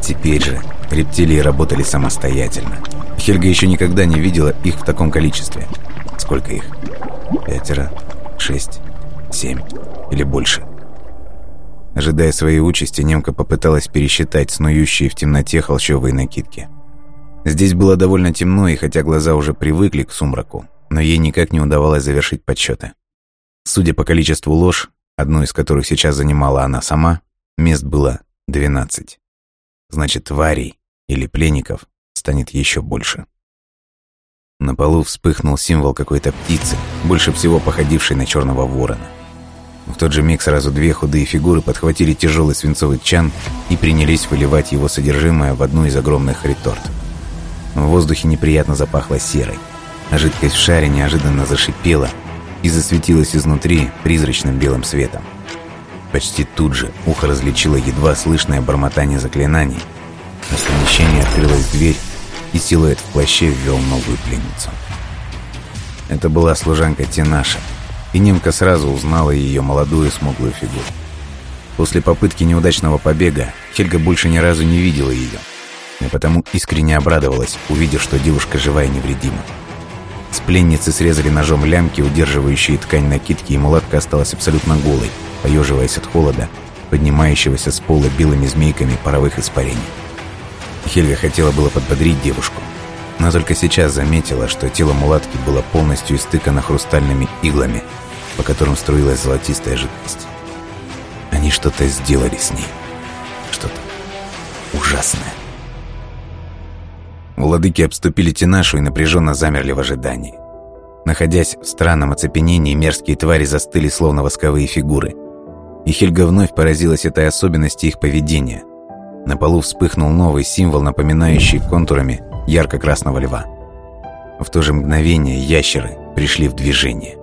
Теперь же рептилии работали самостоятельно. Хельга еще никогда не видела их в таком количестве. Сколько их? Пятеро? Шесть? Семь? Или больше? Ожидая своей участи, немка попыталась пересчитать снующие в темноте холщовые накидки. Здесь было довольно темно, и хотя глаза уже привыкли к сумраку, но ей никак не удавалось завершить подсчеты. Судя по количеству лож, одну из которых сейчас занимала она сама, мест было 12. Значит, тварей или пленников станет еще больше. На полу вспыхнул символ какой-то птицы, больше всего походившей на черного ворона. В тот же миг сразу две худые фигуры подхватили тяжелый свинцовый чан и принялись выливать его содержимое в одну из огромных реторт. В воздухе неприятно запахло серой, а жидкость в шаре неожиданно зашипела и засветилась изнутри призрачным белым светом. Почти тут же ухо различило едва слышное бормотание заклинаний. На помещении открылась дверь, и силуэт в плаще ввел новую пленницу. Это была служанка Тинаша, и немка сразу узнала ее молодую смуглую фигуру. После попытки неудачного побега Хельга больше ни разу не видела ее, и потому искренне обрадовалась, увидев, что девушка жива и невредима. С пленницы срезали ножом лямки, удерживающие ткань накидки, и мулатка осталась абсолютно голой, поеживаясь от холода, поднимающегося с пола белыми змейками паровых испарений. Хельга хотела было подбодрить девушку, но только сейчас заметила, что тело мулатки было полностью истыкано хрустальными иглами, по которым струилась золотистая жидкость. Они что-то сделали с ней. Что-то ужасное. Владыки обступили Тинашу и напряженно замерли в ожидании. Находясь в странном оцепенении, мерзкие твари застыли, словно восковые фигуры. И Хельга вновь поразилась этой особенности их поведения. На полу вспыхнул новый символ, напоминающий контурами ярко-красного льва. В то же мгновение ящеры пришли в движение.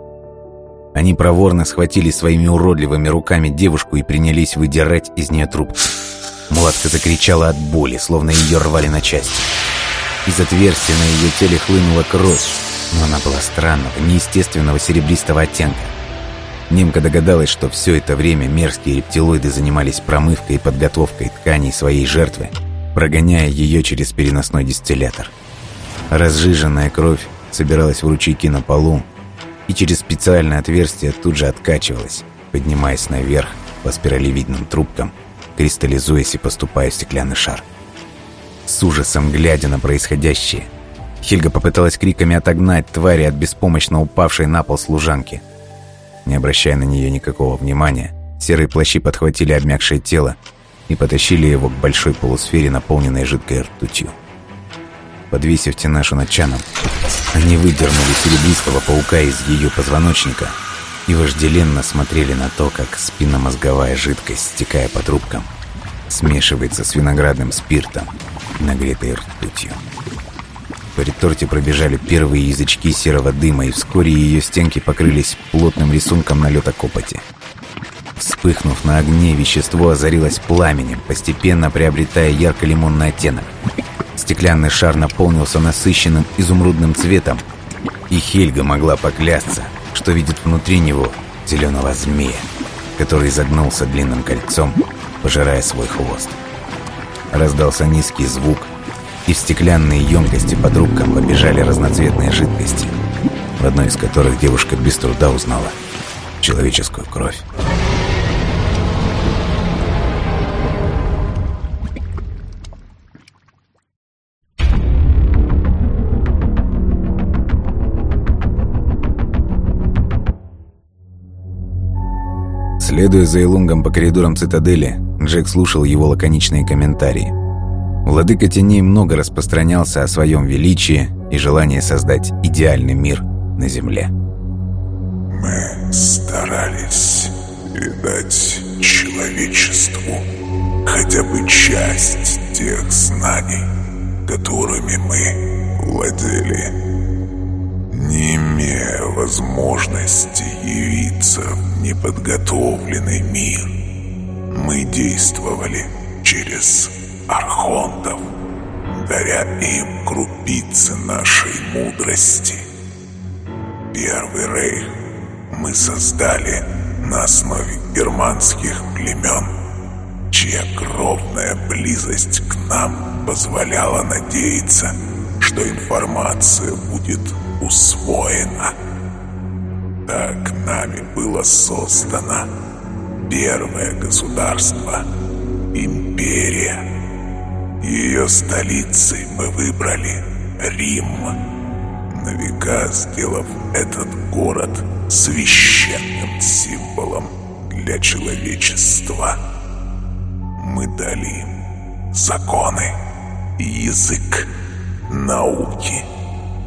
Они проворно схватили своими уродливыми руками девушку и принялись выдирать из нее труп. Мулатка закричала от боли, словно ее рвали на части. Из отверстия на ее теле хлынула кровь, но она была странного, неестественного серебристого оттенка. Немка догадалась, что все это время мерзкие рептилоиды занимались промывкой и подготовкой тканей своей жертвы, прогоняя ее через переносной дистиллятор. Разжиженная кровь собиралась в ручейки на полу, и через специальное отверстие тут же откачивалась, поднимаясь наверх по спиралевидным трубкам, кристаллизуясь и поступая в стеклянный шар. С ужасом глядя на происходящее, Хельга попыталась криками отогнать твари от беспомощно упавшей на пол служанки. Не обращая на нее никакого внимания, серые плащи подхватили обмякшее тело и потащили его к большой полусфере, наполненной жидкой ртутью. Подвесив Тинашу над чаном, они выдернули серебристого паука из ее позвоночника и вожделенно смотрели на то, как спинномозговая жидкость, стекая по трубкам, смешивается с виноградным спиртом, нагретой ртутью. По реторте пробежали первые язычки серого дыма, и вскоре ее стенки покрылись плотным рисунком налета копоти. Вспыхнув на огне, вещество озарилось пламенем, постепенно приобретая ярко-лимонный оттенок. Стеклянный шар наполнился насыщенным изумрудным цветом, и Хельга могла поклясться, что видит внутри него зеленого змея, который загнулся длинным кольцом, пожирая свой хвост. Раздался низкий звук, и в стеклянные емкости под рубком побежали разноцветные жидкости, в одной из которых девушка без труда узнала человеческую кровь. Следуя за Илунгом по коридорам цитадели, Джек слушал его лаконичные комментарии. Владыка теней много распространялся о своем величии и желании создать идеальный мир на Земле. Мы старались передать человечеству хотя бы часть тех знаний, которыми мы владели не имея возможности явиться в неподготовленный мир, мы действовали через архонтов, даря им крупицы нашей мудрости. Первый рейх мы создали на основе германских племен, чья кровная близость к нам позволяла надеяться, что информация будет усвоено. Так нами было создано первое государство – империя. Ее столицей мы выбрали Рим, на века сделав этот город священным символом для человечества. Мы дали им законы, язык, науки –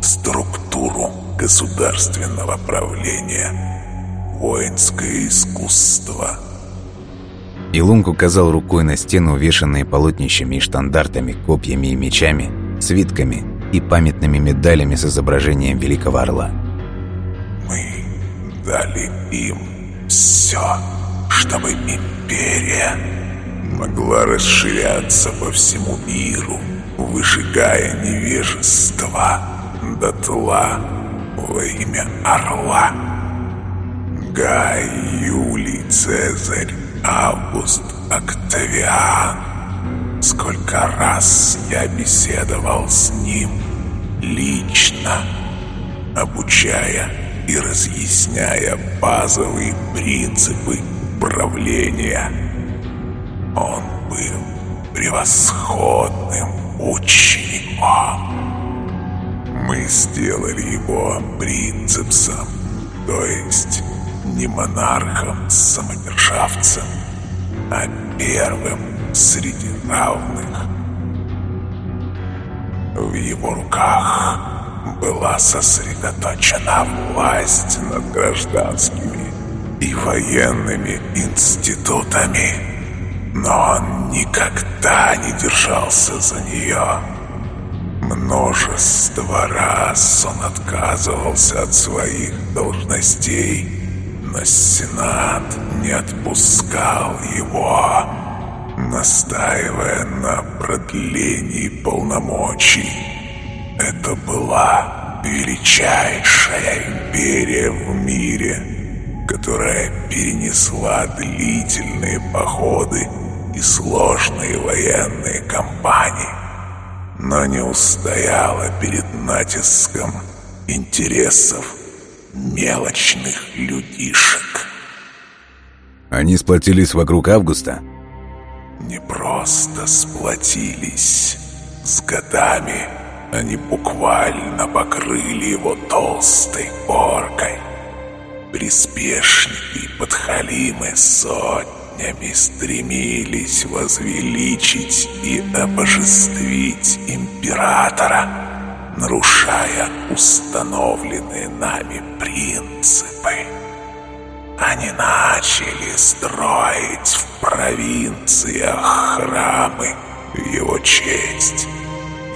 структуру государственного правления, воинское искусство. Илунг указал рукой на стену, увешанные полотнищами и штандартами, копьями и мечами, свитками и памятными медалями с изображением Великого Орла. Мы дали им все, чтобы империя могла расширяться по всему миру, выжигая невежество дотла во имя Орла. Гай, Юлий, Цезарь, Август, Октавиан. Сколько раз я беседовал с ним лично, обучая и разъясняя базовые принципы правления. Он был превосходным учеником. Мы сделали его принцепсом, то есть не монархом-самодержавцем, а первым среди равных. В его руках была сосредоточена власть над гражданскими и военными институтами, но он никогда не держался за нее. Множество раз он отказывался от своих должностей, но Сенат не отпускал его, настаивая на продлении полномочий. Это была величайшая империя в мире, которая перенесла длительные походы и сложные военные кампании но не устояла перед натиском интересов мелочных людишек. Они сплотились вокруг Августа? Не просто сплотились. С годами они буквально покрыли его толстой коркой. приспешники подхалимы сотнями стремились возвеличить и обожествить императора, нарушая установленные нами принципы. Они начали строить в провинциях храмы в его честь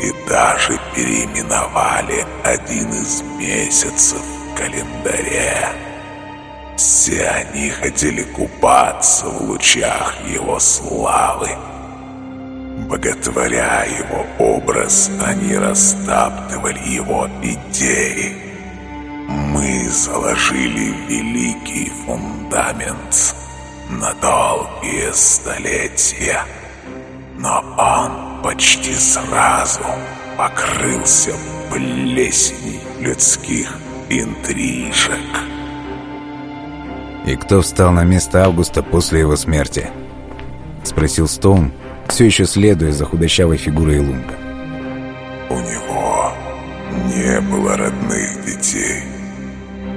и даже переименовали один из месяцев в календаре. Все они хотели купаться в лучах его славы. Боготворя его образ, они растаптывали его идеи. Мы заложили великий фундамент на долгие столетия, но он почти сразу покрылся плесенью людских интрижек. «И кто встал на место Августа после его смерти?» — спросил Стоун, все еще следуя за худощавой фигурой Лунга. У него не было родных детей,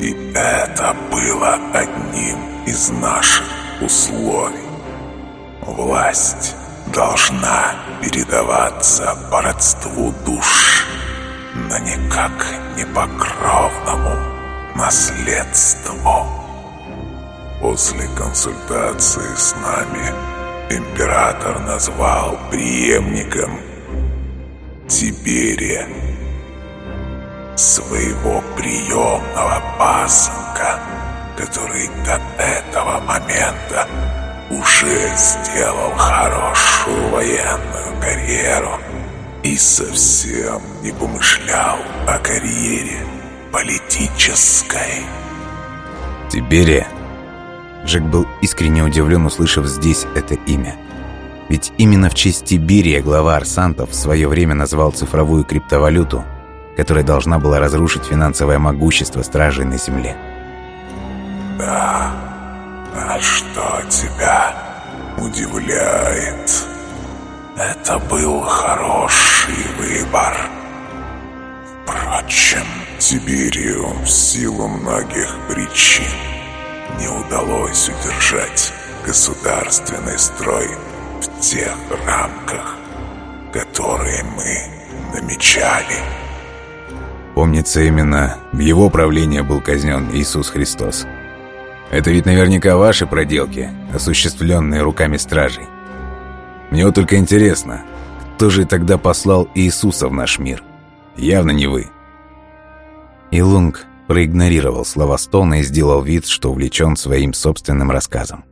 и это было одним из наших условий. Власть должна передаваться по родству душ, но никак не по кровному наследству. После консультации с нами император назвал преемником Тиберия своего приемного пасынка, который до этого момента уже сделал хорошую военную карьеру и совсем не помышлял о карьере политической. Тиберия? Джек был искренне удивлен, услышав здесь это имя. Ведь именно в честь Тиберия глава Арсантов в свое время назвал цифровую криптовалюту, которая должна была разрушить финансовое могущество стражей на Земле. Да, а что тебя удивляет? Это был хороший выбор. Впрочем, Тиберию в силу многих причин не удалось удержать государственный строй в тех рамках, которые мы намечали. Помнится, именно в его правлении был казнен Иисус Христос. Это ведь наверняка ваши проделки, осуществленные руками стражей. Мне вот только интересно, кто же тогда послал Иисуса в наш мир? Явно не вы. И Лунг проигнорировал слова Стона и сделал вид, что увлечен своим собственным рассказом.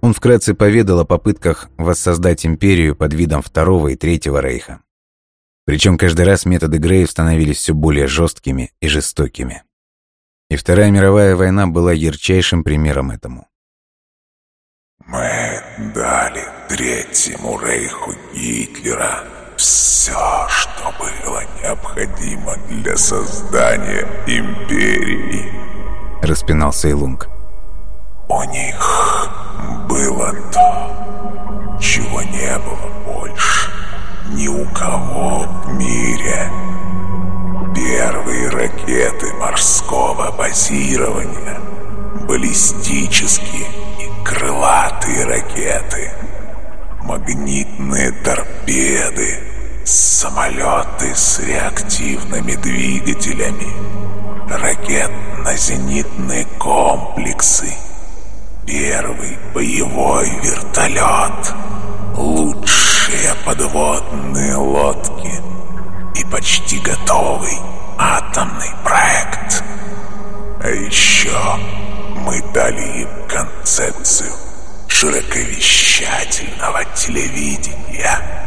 Он вкратце поведал о попытках воссоздать империю под видом Второго и Третьего Рейха. Причем каждый раз методы Греев становились все более жесткими и жестокими. И Вторая мировая война была ярчайшим примером этому. Мы дали Третьему Рейху Гитлера все, что было необходимо для создания империи. Распинался Илунг. У них было то, чего не было больше ни у кого в мире. Первые ракеты морского базирования, баллистические и крылатые ракеты, магнитные торпеды, самолеты с реактивными двигателями, ракетно-зенитные комплексы, первый боевой вертолет, лучшие подводные лодки и почти готовый атомный проект. А еще мы дали им концепцию широковещательного телевидения.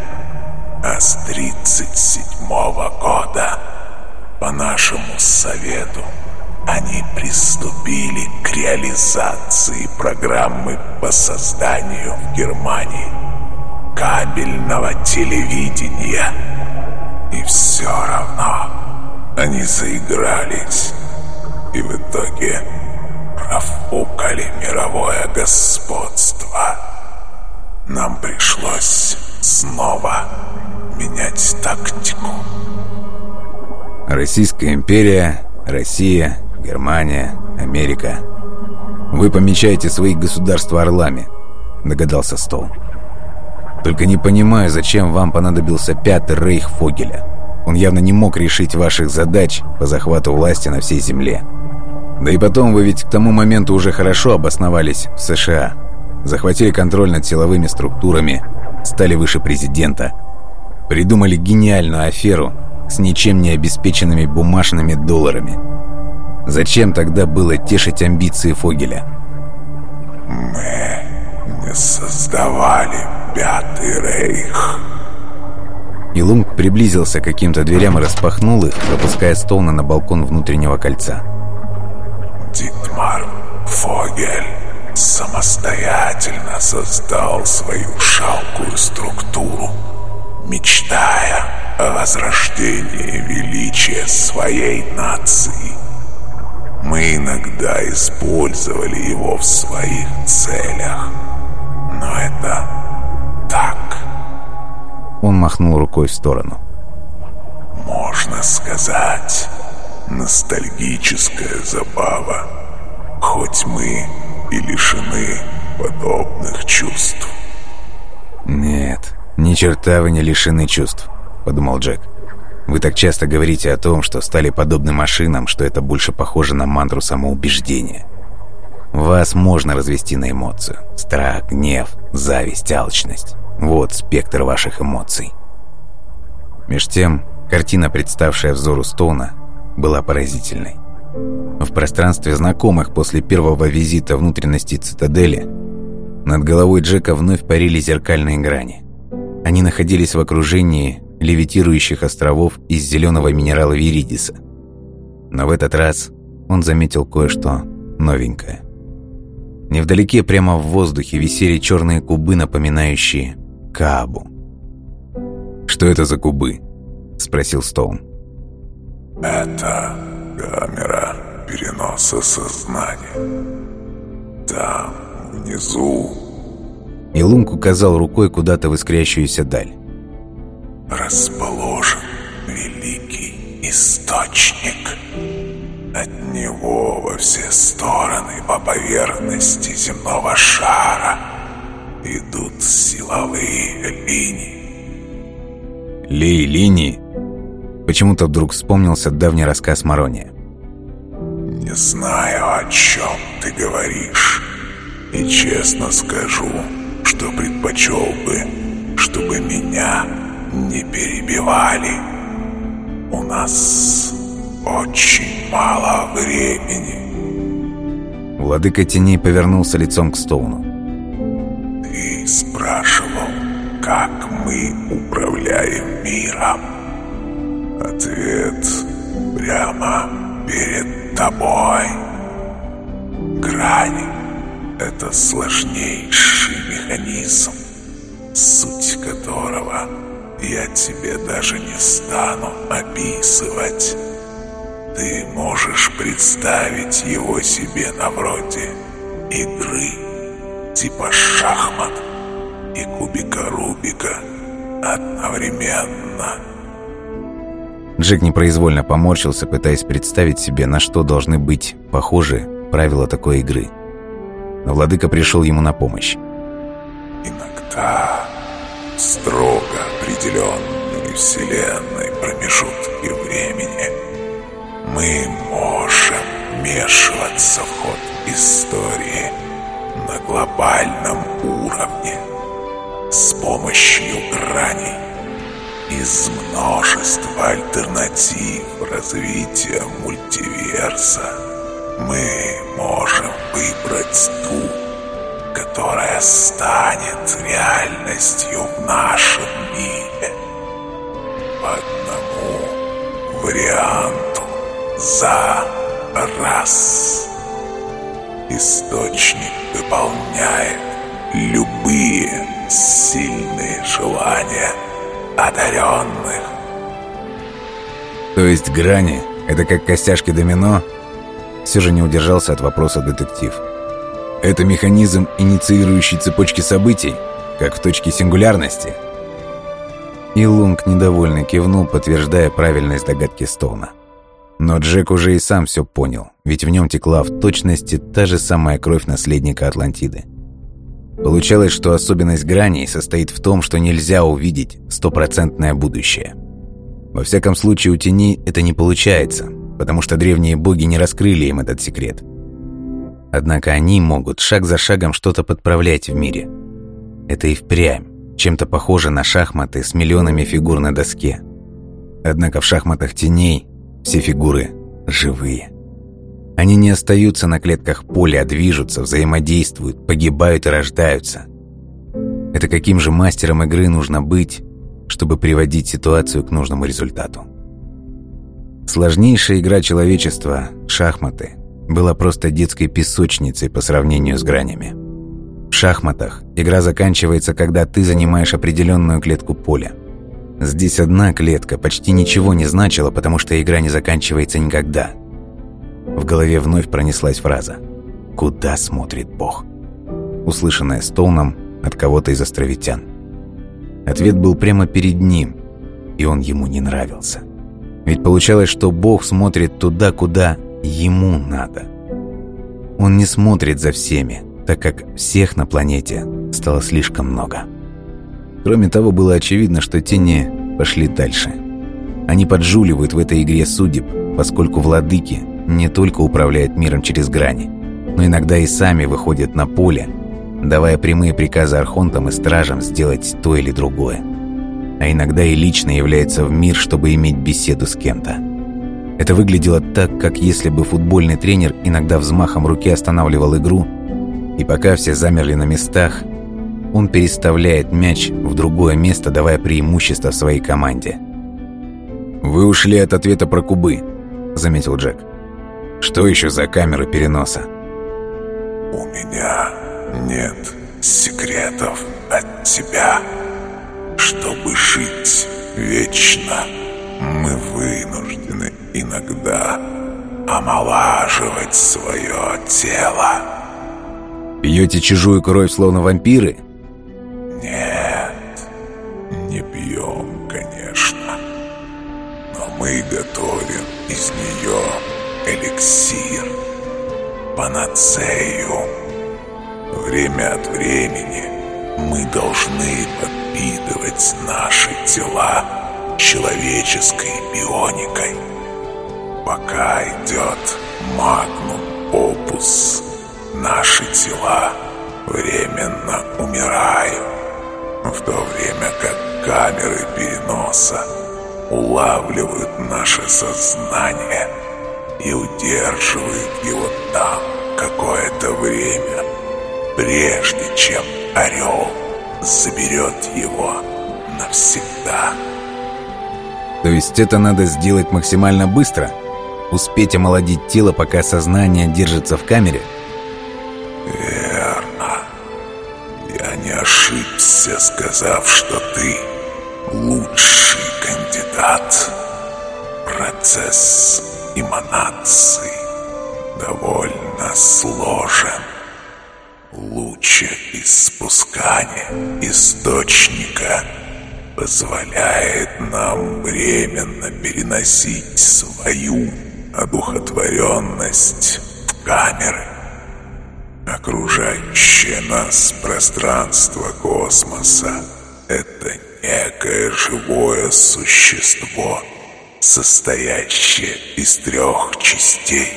А с 37 года по нашему совету они приступили к реализации программы по созданию в Германии кабельного телевидения. И все равно они заигрались и в итоге профукали мировое господство. Нам пришлось снова менять тактику. Российская империя, Россия, Германия, Америка. Вы помечаете свои государства орлами, догадался Стоун. Только не понимаю, зачем вам понадобился пятый рейх Фогеля. Он явно не мог решить ваших задач по захвату власти на всей земле. Да и потом вы ведь к тому моменту уже хорошо обосновались в США. Захватили контроль над силовыми структурами, стали выше президента. Придумали гениальную аферу с ничем не обеспеченными бумажными долларами. Зачем тогда было тешить амбиции Фогеля? Мы не создавали Пятый Рейх. И Лунг приблизился к каким-то дверям и распахнул их, пропуская Стоуна на балкон внутреннего кольца. Дитмар Фогель самостоятельно создал свою шалкую структуру, мечтая о возрождении величия своей нации. Мы иногда использовали его в своих целях, но это так. Он махнул рукой в сторону. Можно сказать, ностальгическая забава, хоть мы и лишены подобных чувств. «Нет, ни черта вы не лишены чувств», — подумал Джек. «Вы так часто говорите о том, что стали подобны машинам, что это больше похоже на мантру самоубеждения. Вас можно развести на эмоцию. Страх, гнев, зависть, алчность. Вот спектр ваших эмоций». Меж тем, картина, представшая взору Стоуна, была поразительной. В пространстве знакомых после первого визита внутренности цитадели над головой Джека вновь парили зеркальные грани. Они находились в окружении левитирующих островов из зеленого минерала Виридиса. Но в этот раз он заметил кое-что новенькое. Невдалеке, прямо в воздухе, висели черные кубы, напоминающие Каабу. «Что это за кубы?» – спросил Стоун. Это камера переноса сознания. Там, внизу, И Лунг указал рукой куда-то в искрящуюся даль. расположен великий источник. От него во все стороны по поверхности земного шара идут силовые линии. Лей линии. Почему-то вдруг вспомнился давний рассказ Марония. Не знаю, о чем ты говоришь. И честно скажу, что предпочел бы, чтобы меня не перебивали. У нас очень мало времени. Владыка теней повернулся лицом к Стоуну. Ты спрашивал, как мы управляем миром. Ответ прямо перед тобой. Грани — это сложнейший механизм, суть которого я тебе даже не стану описывать. Ты можешь представить его себе на вроде игры, типа шахмат и кубика Рубика одновременно. Джек непроизвольно поморщился, пытаясь представить себе, на что должны быть похожи правила такой игры. Но владыка пришел ему на помощь. Иногда строго определенные вселенной промежутки времени мы можем вмешиваться в ход истории на глобальном уровне с помощью граней из множества альтернатив развития мультиверса. Мы можем выбрать ту, которая станет реальностью в нашем мире. По одному варианту за раз. Источник выполняет любые сильные желания одаренных. То есть грани — это как костяшки домино? Все же не удержался от вопроса детектив. Это механизм, инициирующий цепочки событий, как в точке сингулярности? И Лунг недовольно кивнул, подтверждая правильность догадки Стоуна. Но Джек уже и сам все понял, ведь в нем текла в точности та же самая кровь наследника Атлантиды. Получалось, что особенность граней состоит в том, что нельзя увидеть стопроцентное будущее. Во всяком случае, у теней это не получается, потому что древние боги не раскрыли им этот секрет. Однако они могут шаг за шагом что-то подправлять в мире. Это и впрямь чем-то похоже на шахматы с миллионами фигур на доске. Однако в шахматах теней все фигуры живые. Они не остаются на клетках поля, а движутся, взаимодействуют, погибают и рождаются. Это каким же мастером игры нужно быть, чтобы приводить ситуацию к нужному результату. Сложнейшая игра человечества – шахматы – была просто детской песочницей по сравнению с гранями. В шахматах игра заканчивается, когда ты занимаешь определенную клетку поля. Здесь одна клетка почти ничего не значила, потому что игра не заканчивается никогда – в голове вновь пронеслась фраза «Куда смотрит Бог?», услышанная Стоуном от кого-то из островитян. Ответ был прямо перед ним, и он ему не нравился. Ведь получалось, что Бог смотрит туда, куда ему надо. Он не смотрит за всеми, так как всех на планете стало слишком много. Кроме того, было очевидно, что тени пошли дальше. Они поджуливают в этой игре судеб, поскольку владыки не только управляют миром через грани, но иногда и сами выходят на поле, давая прямые приказы архонтам и стражам сделать то или другое. А иногда и лично является в мир, чтобы иметь беседу с кем-то. Это выглядело так, как если бы футбольный тренер иногда взмахом руки останавливал игру, и пока все замерли на местах, он переставляет мяч в другое место, давая преимущество своей команде. «Вы ушли от ответа про кубы», — заметил Джек. Что еще за камеры переноса? У меня нет секретов от тебя. Чтобы жить вечно, мы вынуждены иногда омолаживать свое тело. Пьете чужую кровь, словно вампиры? Нет, не пьем, конечно. Но мы готовим из нее эликсир, панацею. Время от времени мы должны подпитывать наши тела человеческой бионикой. Пока идет магнум опус, наши тела временно умирают, в то время как камеры переноса улавливают наше сознание – и удерживает его там какое-то время, прежде чем орел заберет его навсегда. То есть это надо сделать максимально быстро? Успеть омолодить тело, пока сознание держится в камере? Верно. Я не ошибся, сказав, что ты лучший кандидат. Процесс эманации довольно сложен. Лучше испускания источника позволяет нам временно переносить свою одухотворенность в камеры. Окружающее нас пространство космоса — это некое живое существо — состоящее из трех частей,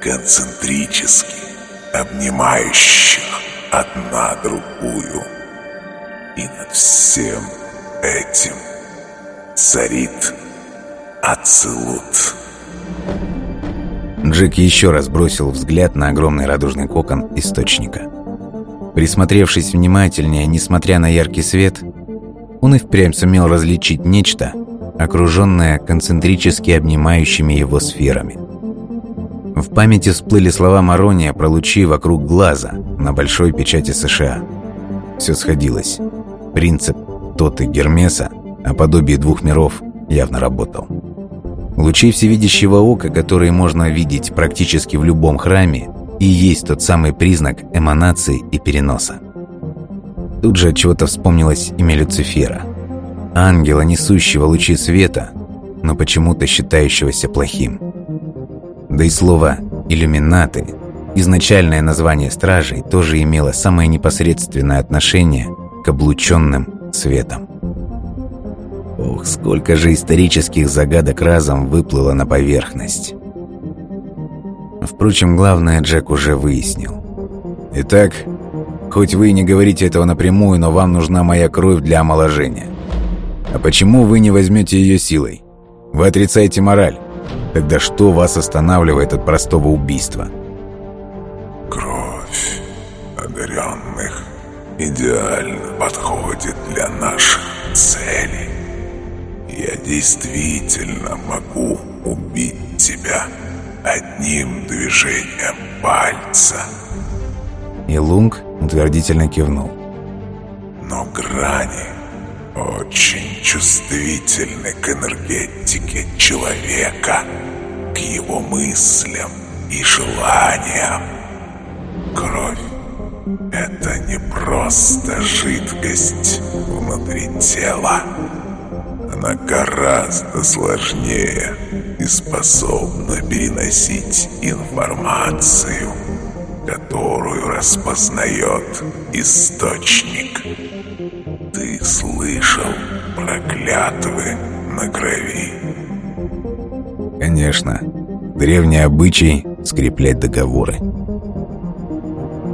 концентрически обнимающих одна другую. И над всем этим царит Ацелут. Джек еще раз бросил взгляд на огромный радужный кокон источника. Присмотревшись внимательнее, несмотря на яркий свет, он и впрямь сумел различить нечто, окруженная концентрически обнимающими его сферами. В памяти всплыли слова Марония про лучи вокруг глаза на большой печати США. Все сходилось. Принцип тот и Гермеса о подобии двух миров явно работал. Лучи всевидящего ока, которые можно видеть практически в любом храме, и есть тот самый признак эманации и переноса. Тут же от чего-то вспомнилось имя Люцифера – ангела, несущего лучи света, но почему-то считающегося плохим. Да и слово «иллюминаты» изначальное название стражей тоже имело самое непосредственное отношение к облученным светом. Ох, сколько же исторических загадок разом выплыло на поверхность. Впрочем, главное Джек уже выяснил. Итак, хоть вы и не говорите этого напрямую, но вам нужна моя кровь для омоложения. А почему вы не возьмете ее силой? Вы отрицаете мораль. Тогда что вас останавливает от простого убийства? Кровь одаренных идеально подходит для наших целей. Я действительно могу убить тебя одним движением пальца. И Лунг утвердительно кивнул. Но грани очень чувствительны к энергетике человека, к его мыслям и желаниям. Кровь — это не просто жидкость внутри тела. Она гораздо сложнее и способна переносить информацию, которую распознает источник. Ты слышал про клятвы на крови? Конечно. Древний обычай скреплять договоры.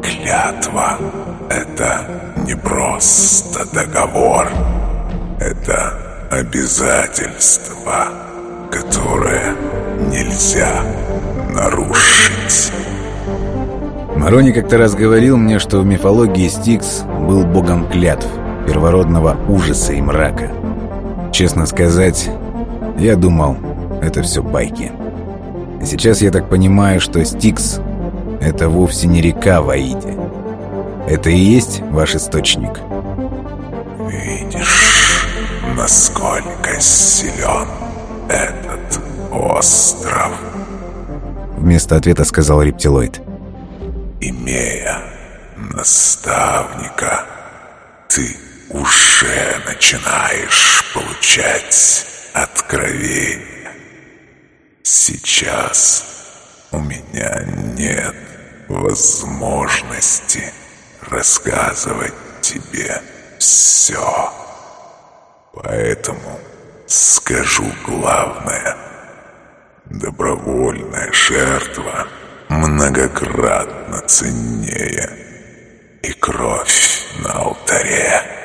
Клятва — это не просто договор. Это обязательство, которое нельзя нарушить. Марони как-то раз говорил мне, что в мифологии Стикс был богом клятв, первородного ужаса и мрака. Честно сказать, я думал, это все байки. Сейчас я так понимаю, что Стикс — это вовсе не река в Аиде. Это и есть ваш источник? Видишь, насколько силен этот остров? Вместо ответа сказал рептилоид. Имея наставника, ты уже начинаешь получать откровения. Сейчас у меня нет возможности рассказывать тебе все. Поэтому скажу главное. Добровольная жертва многократно ценнее. И кровь на алтаре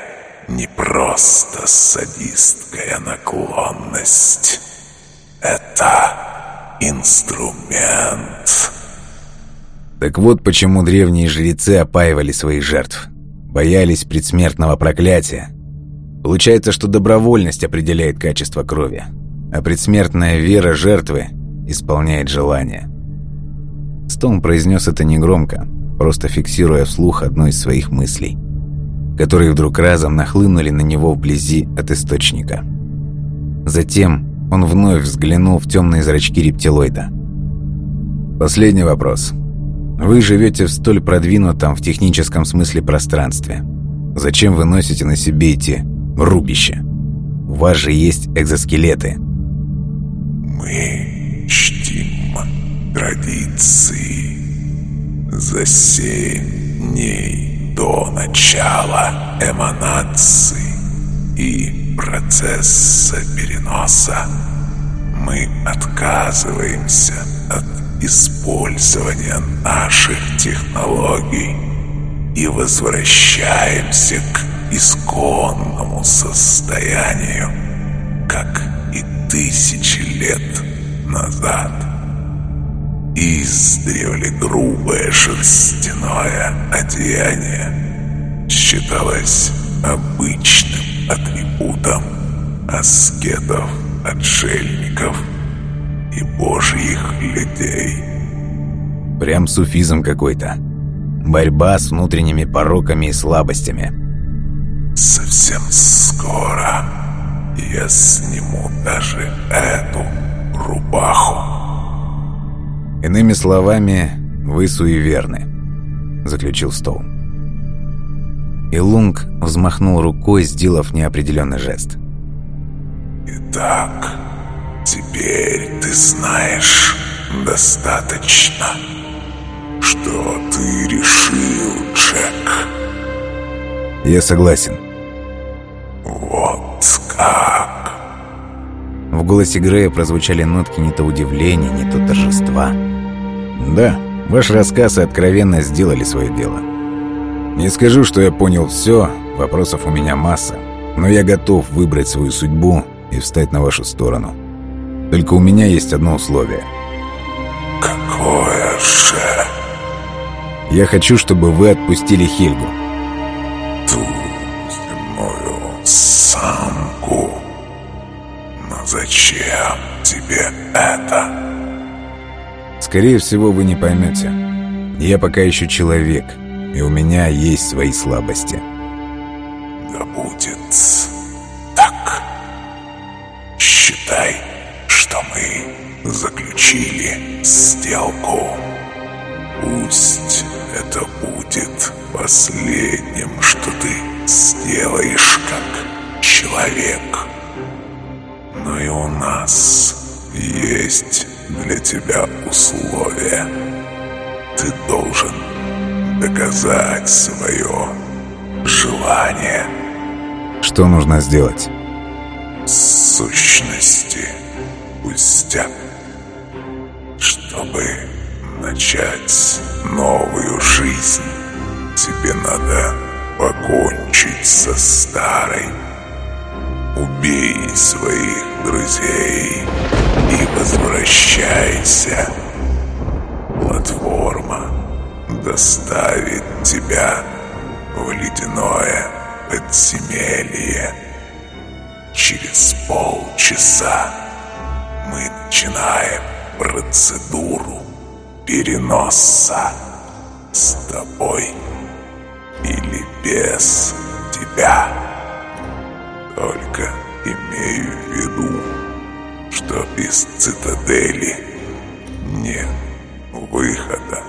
не просто садистская наклонность. Это инструмент. Так вот почему древние жрецы опаивали своих жертв. Боялись предсмертного проклятия. Получается, что добровольность определяет качество крови, а предсмертная вера жертвы исполняет желание. Стоун произнес это негромко, просто фиксируя вслух одну из своих мыслей, которые вдруг разом нахлынули на него вблизи от источника. Затем он вновь взглянул в темные зрачки рептилоида. «Последний вопрос. Вы живете в столь продвинутом в техническом смысле пространстве. Зачем вы носите на себе эти рубища? У вас же есть экзоскелеты». Мы чтим традиции за семь дней до начала эманации и процесса переноса. Мы отказываемся от использования наших технологий и возвращаемся к исконному состоянию, как и тысячи лет назад. Издревле грубое шерстяное одеяние считалось обычным атрибутом аскетов, отшельников и божьих людей. Прям суфизм какой-то. Борьба с внутренними пороками и слабостями. Совсем скоро я сниму даже эту рубаху. Иными словами, вы суеверны, заключил Стоун. И Лунг взмахнул рукой, сделав неопределенный жест. Итак, Теперь ты знаешь достаточно, что ты решил, Джек. Я согласен. Вот как. В голосе Грея прозвучали нотки не то удивления, не то торжества. Да, ваш рассказ и откровенность сделали свое дело. Не скажу, что я понял все, вопросов у меня масса, но я готов выбрать свою судьбу и встать на вашу сторону. Только у меня есть одно условие. Какое же? Я хочу, чтобы вы отпустили Хельгу. Ту земную самку. Но зачем тебе это? Скорее всего, вы не поймете. Я пока еще человек, и у меня есть свои слабости. Да будет так. Считай, что мы заключили сделку. Пусть это будет последним, что ты сделаешь как человек. Но и у нас есть для тебя условия. Ты должен доказать свое желание. Что нужно сделать? Сущности, пустяк. Чтобы начать новую жизнь, тебе надо покончить со старой. Убей своих друзей и возвращайся. Платформа доставит тебя в ледяное подземелье. Через полчаса мы начинаем процедуру переноса с тобой или без тебя. Только имею в виду, что из цитадели нет выхода.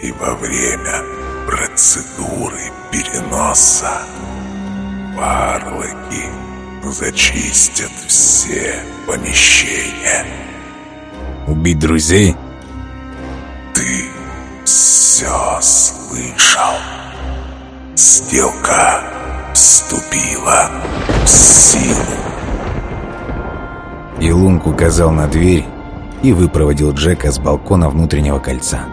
И во время процедуры переноса варлоки зачистят все помещения. Убить друзей? Ты все слышал. Сделка вступила в силу. И Лунг указал на дверь и выпроводил Джека с балкона внутреннего кольца.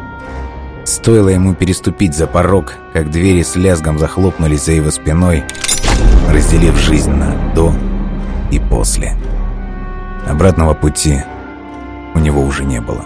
Стоило ему переступить за порог, как двери с лязгом захлопнулись за его спиной, разделив жизнь на «до» и «после». Обратного пути у него уже не было.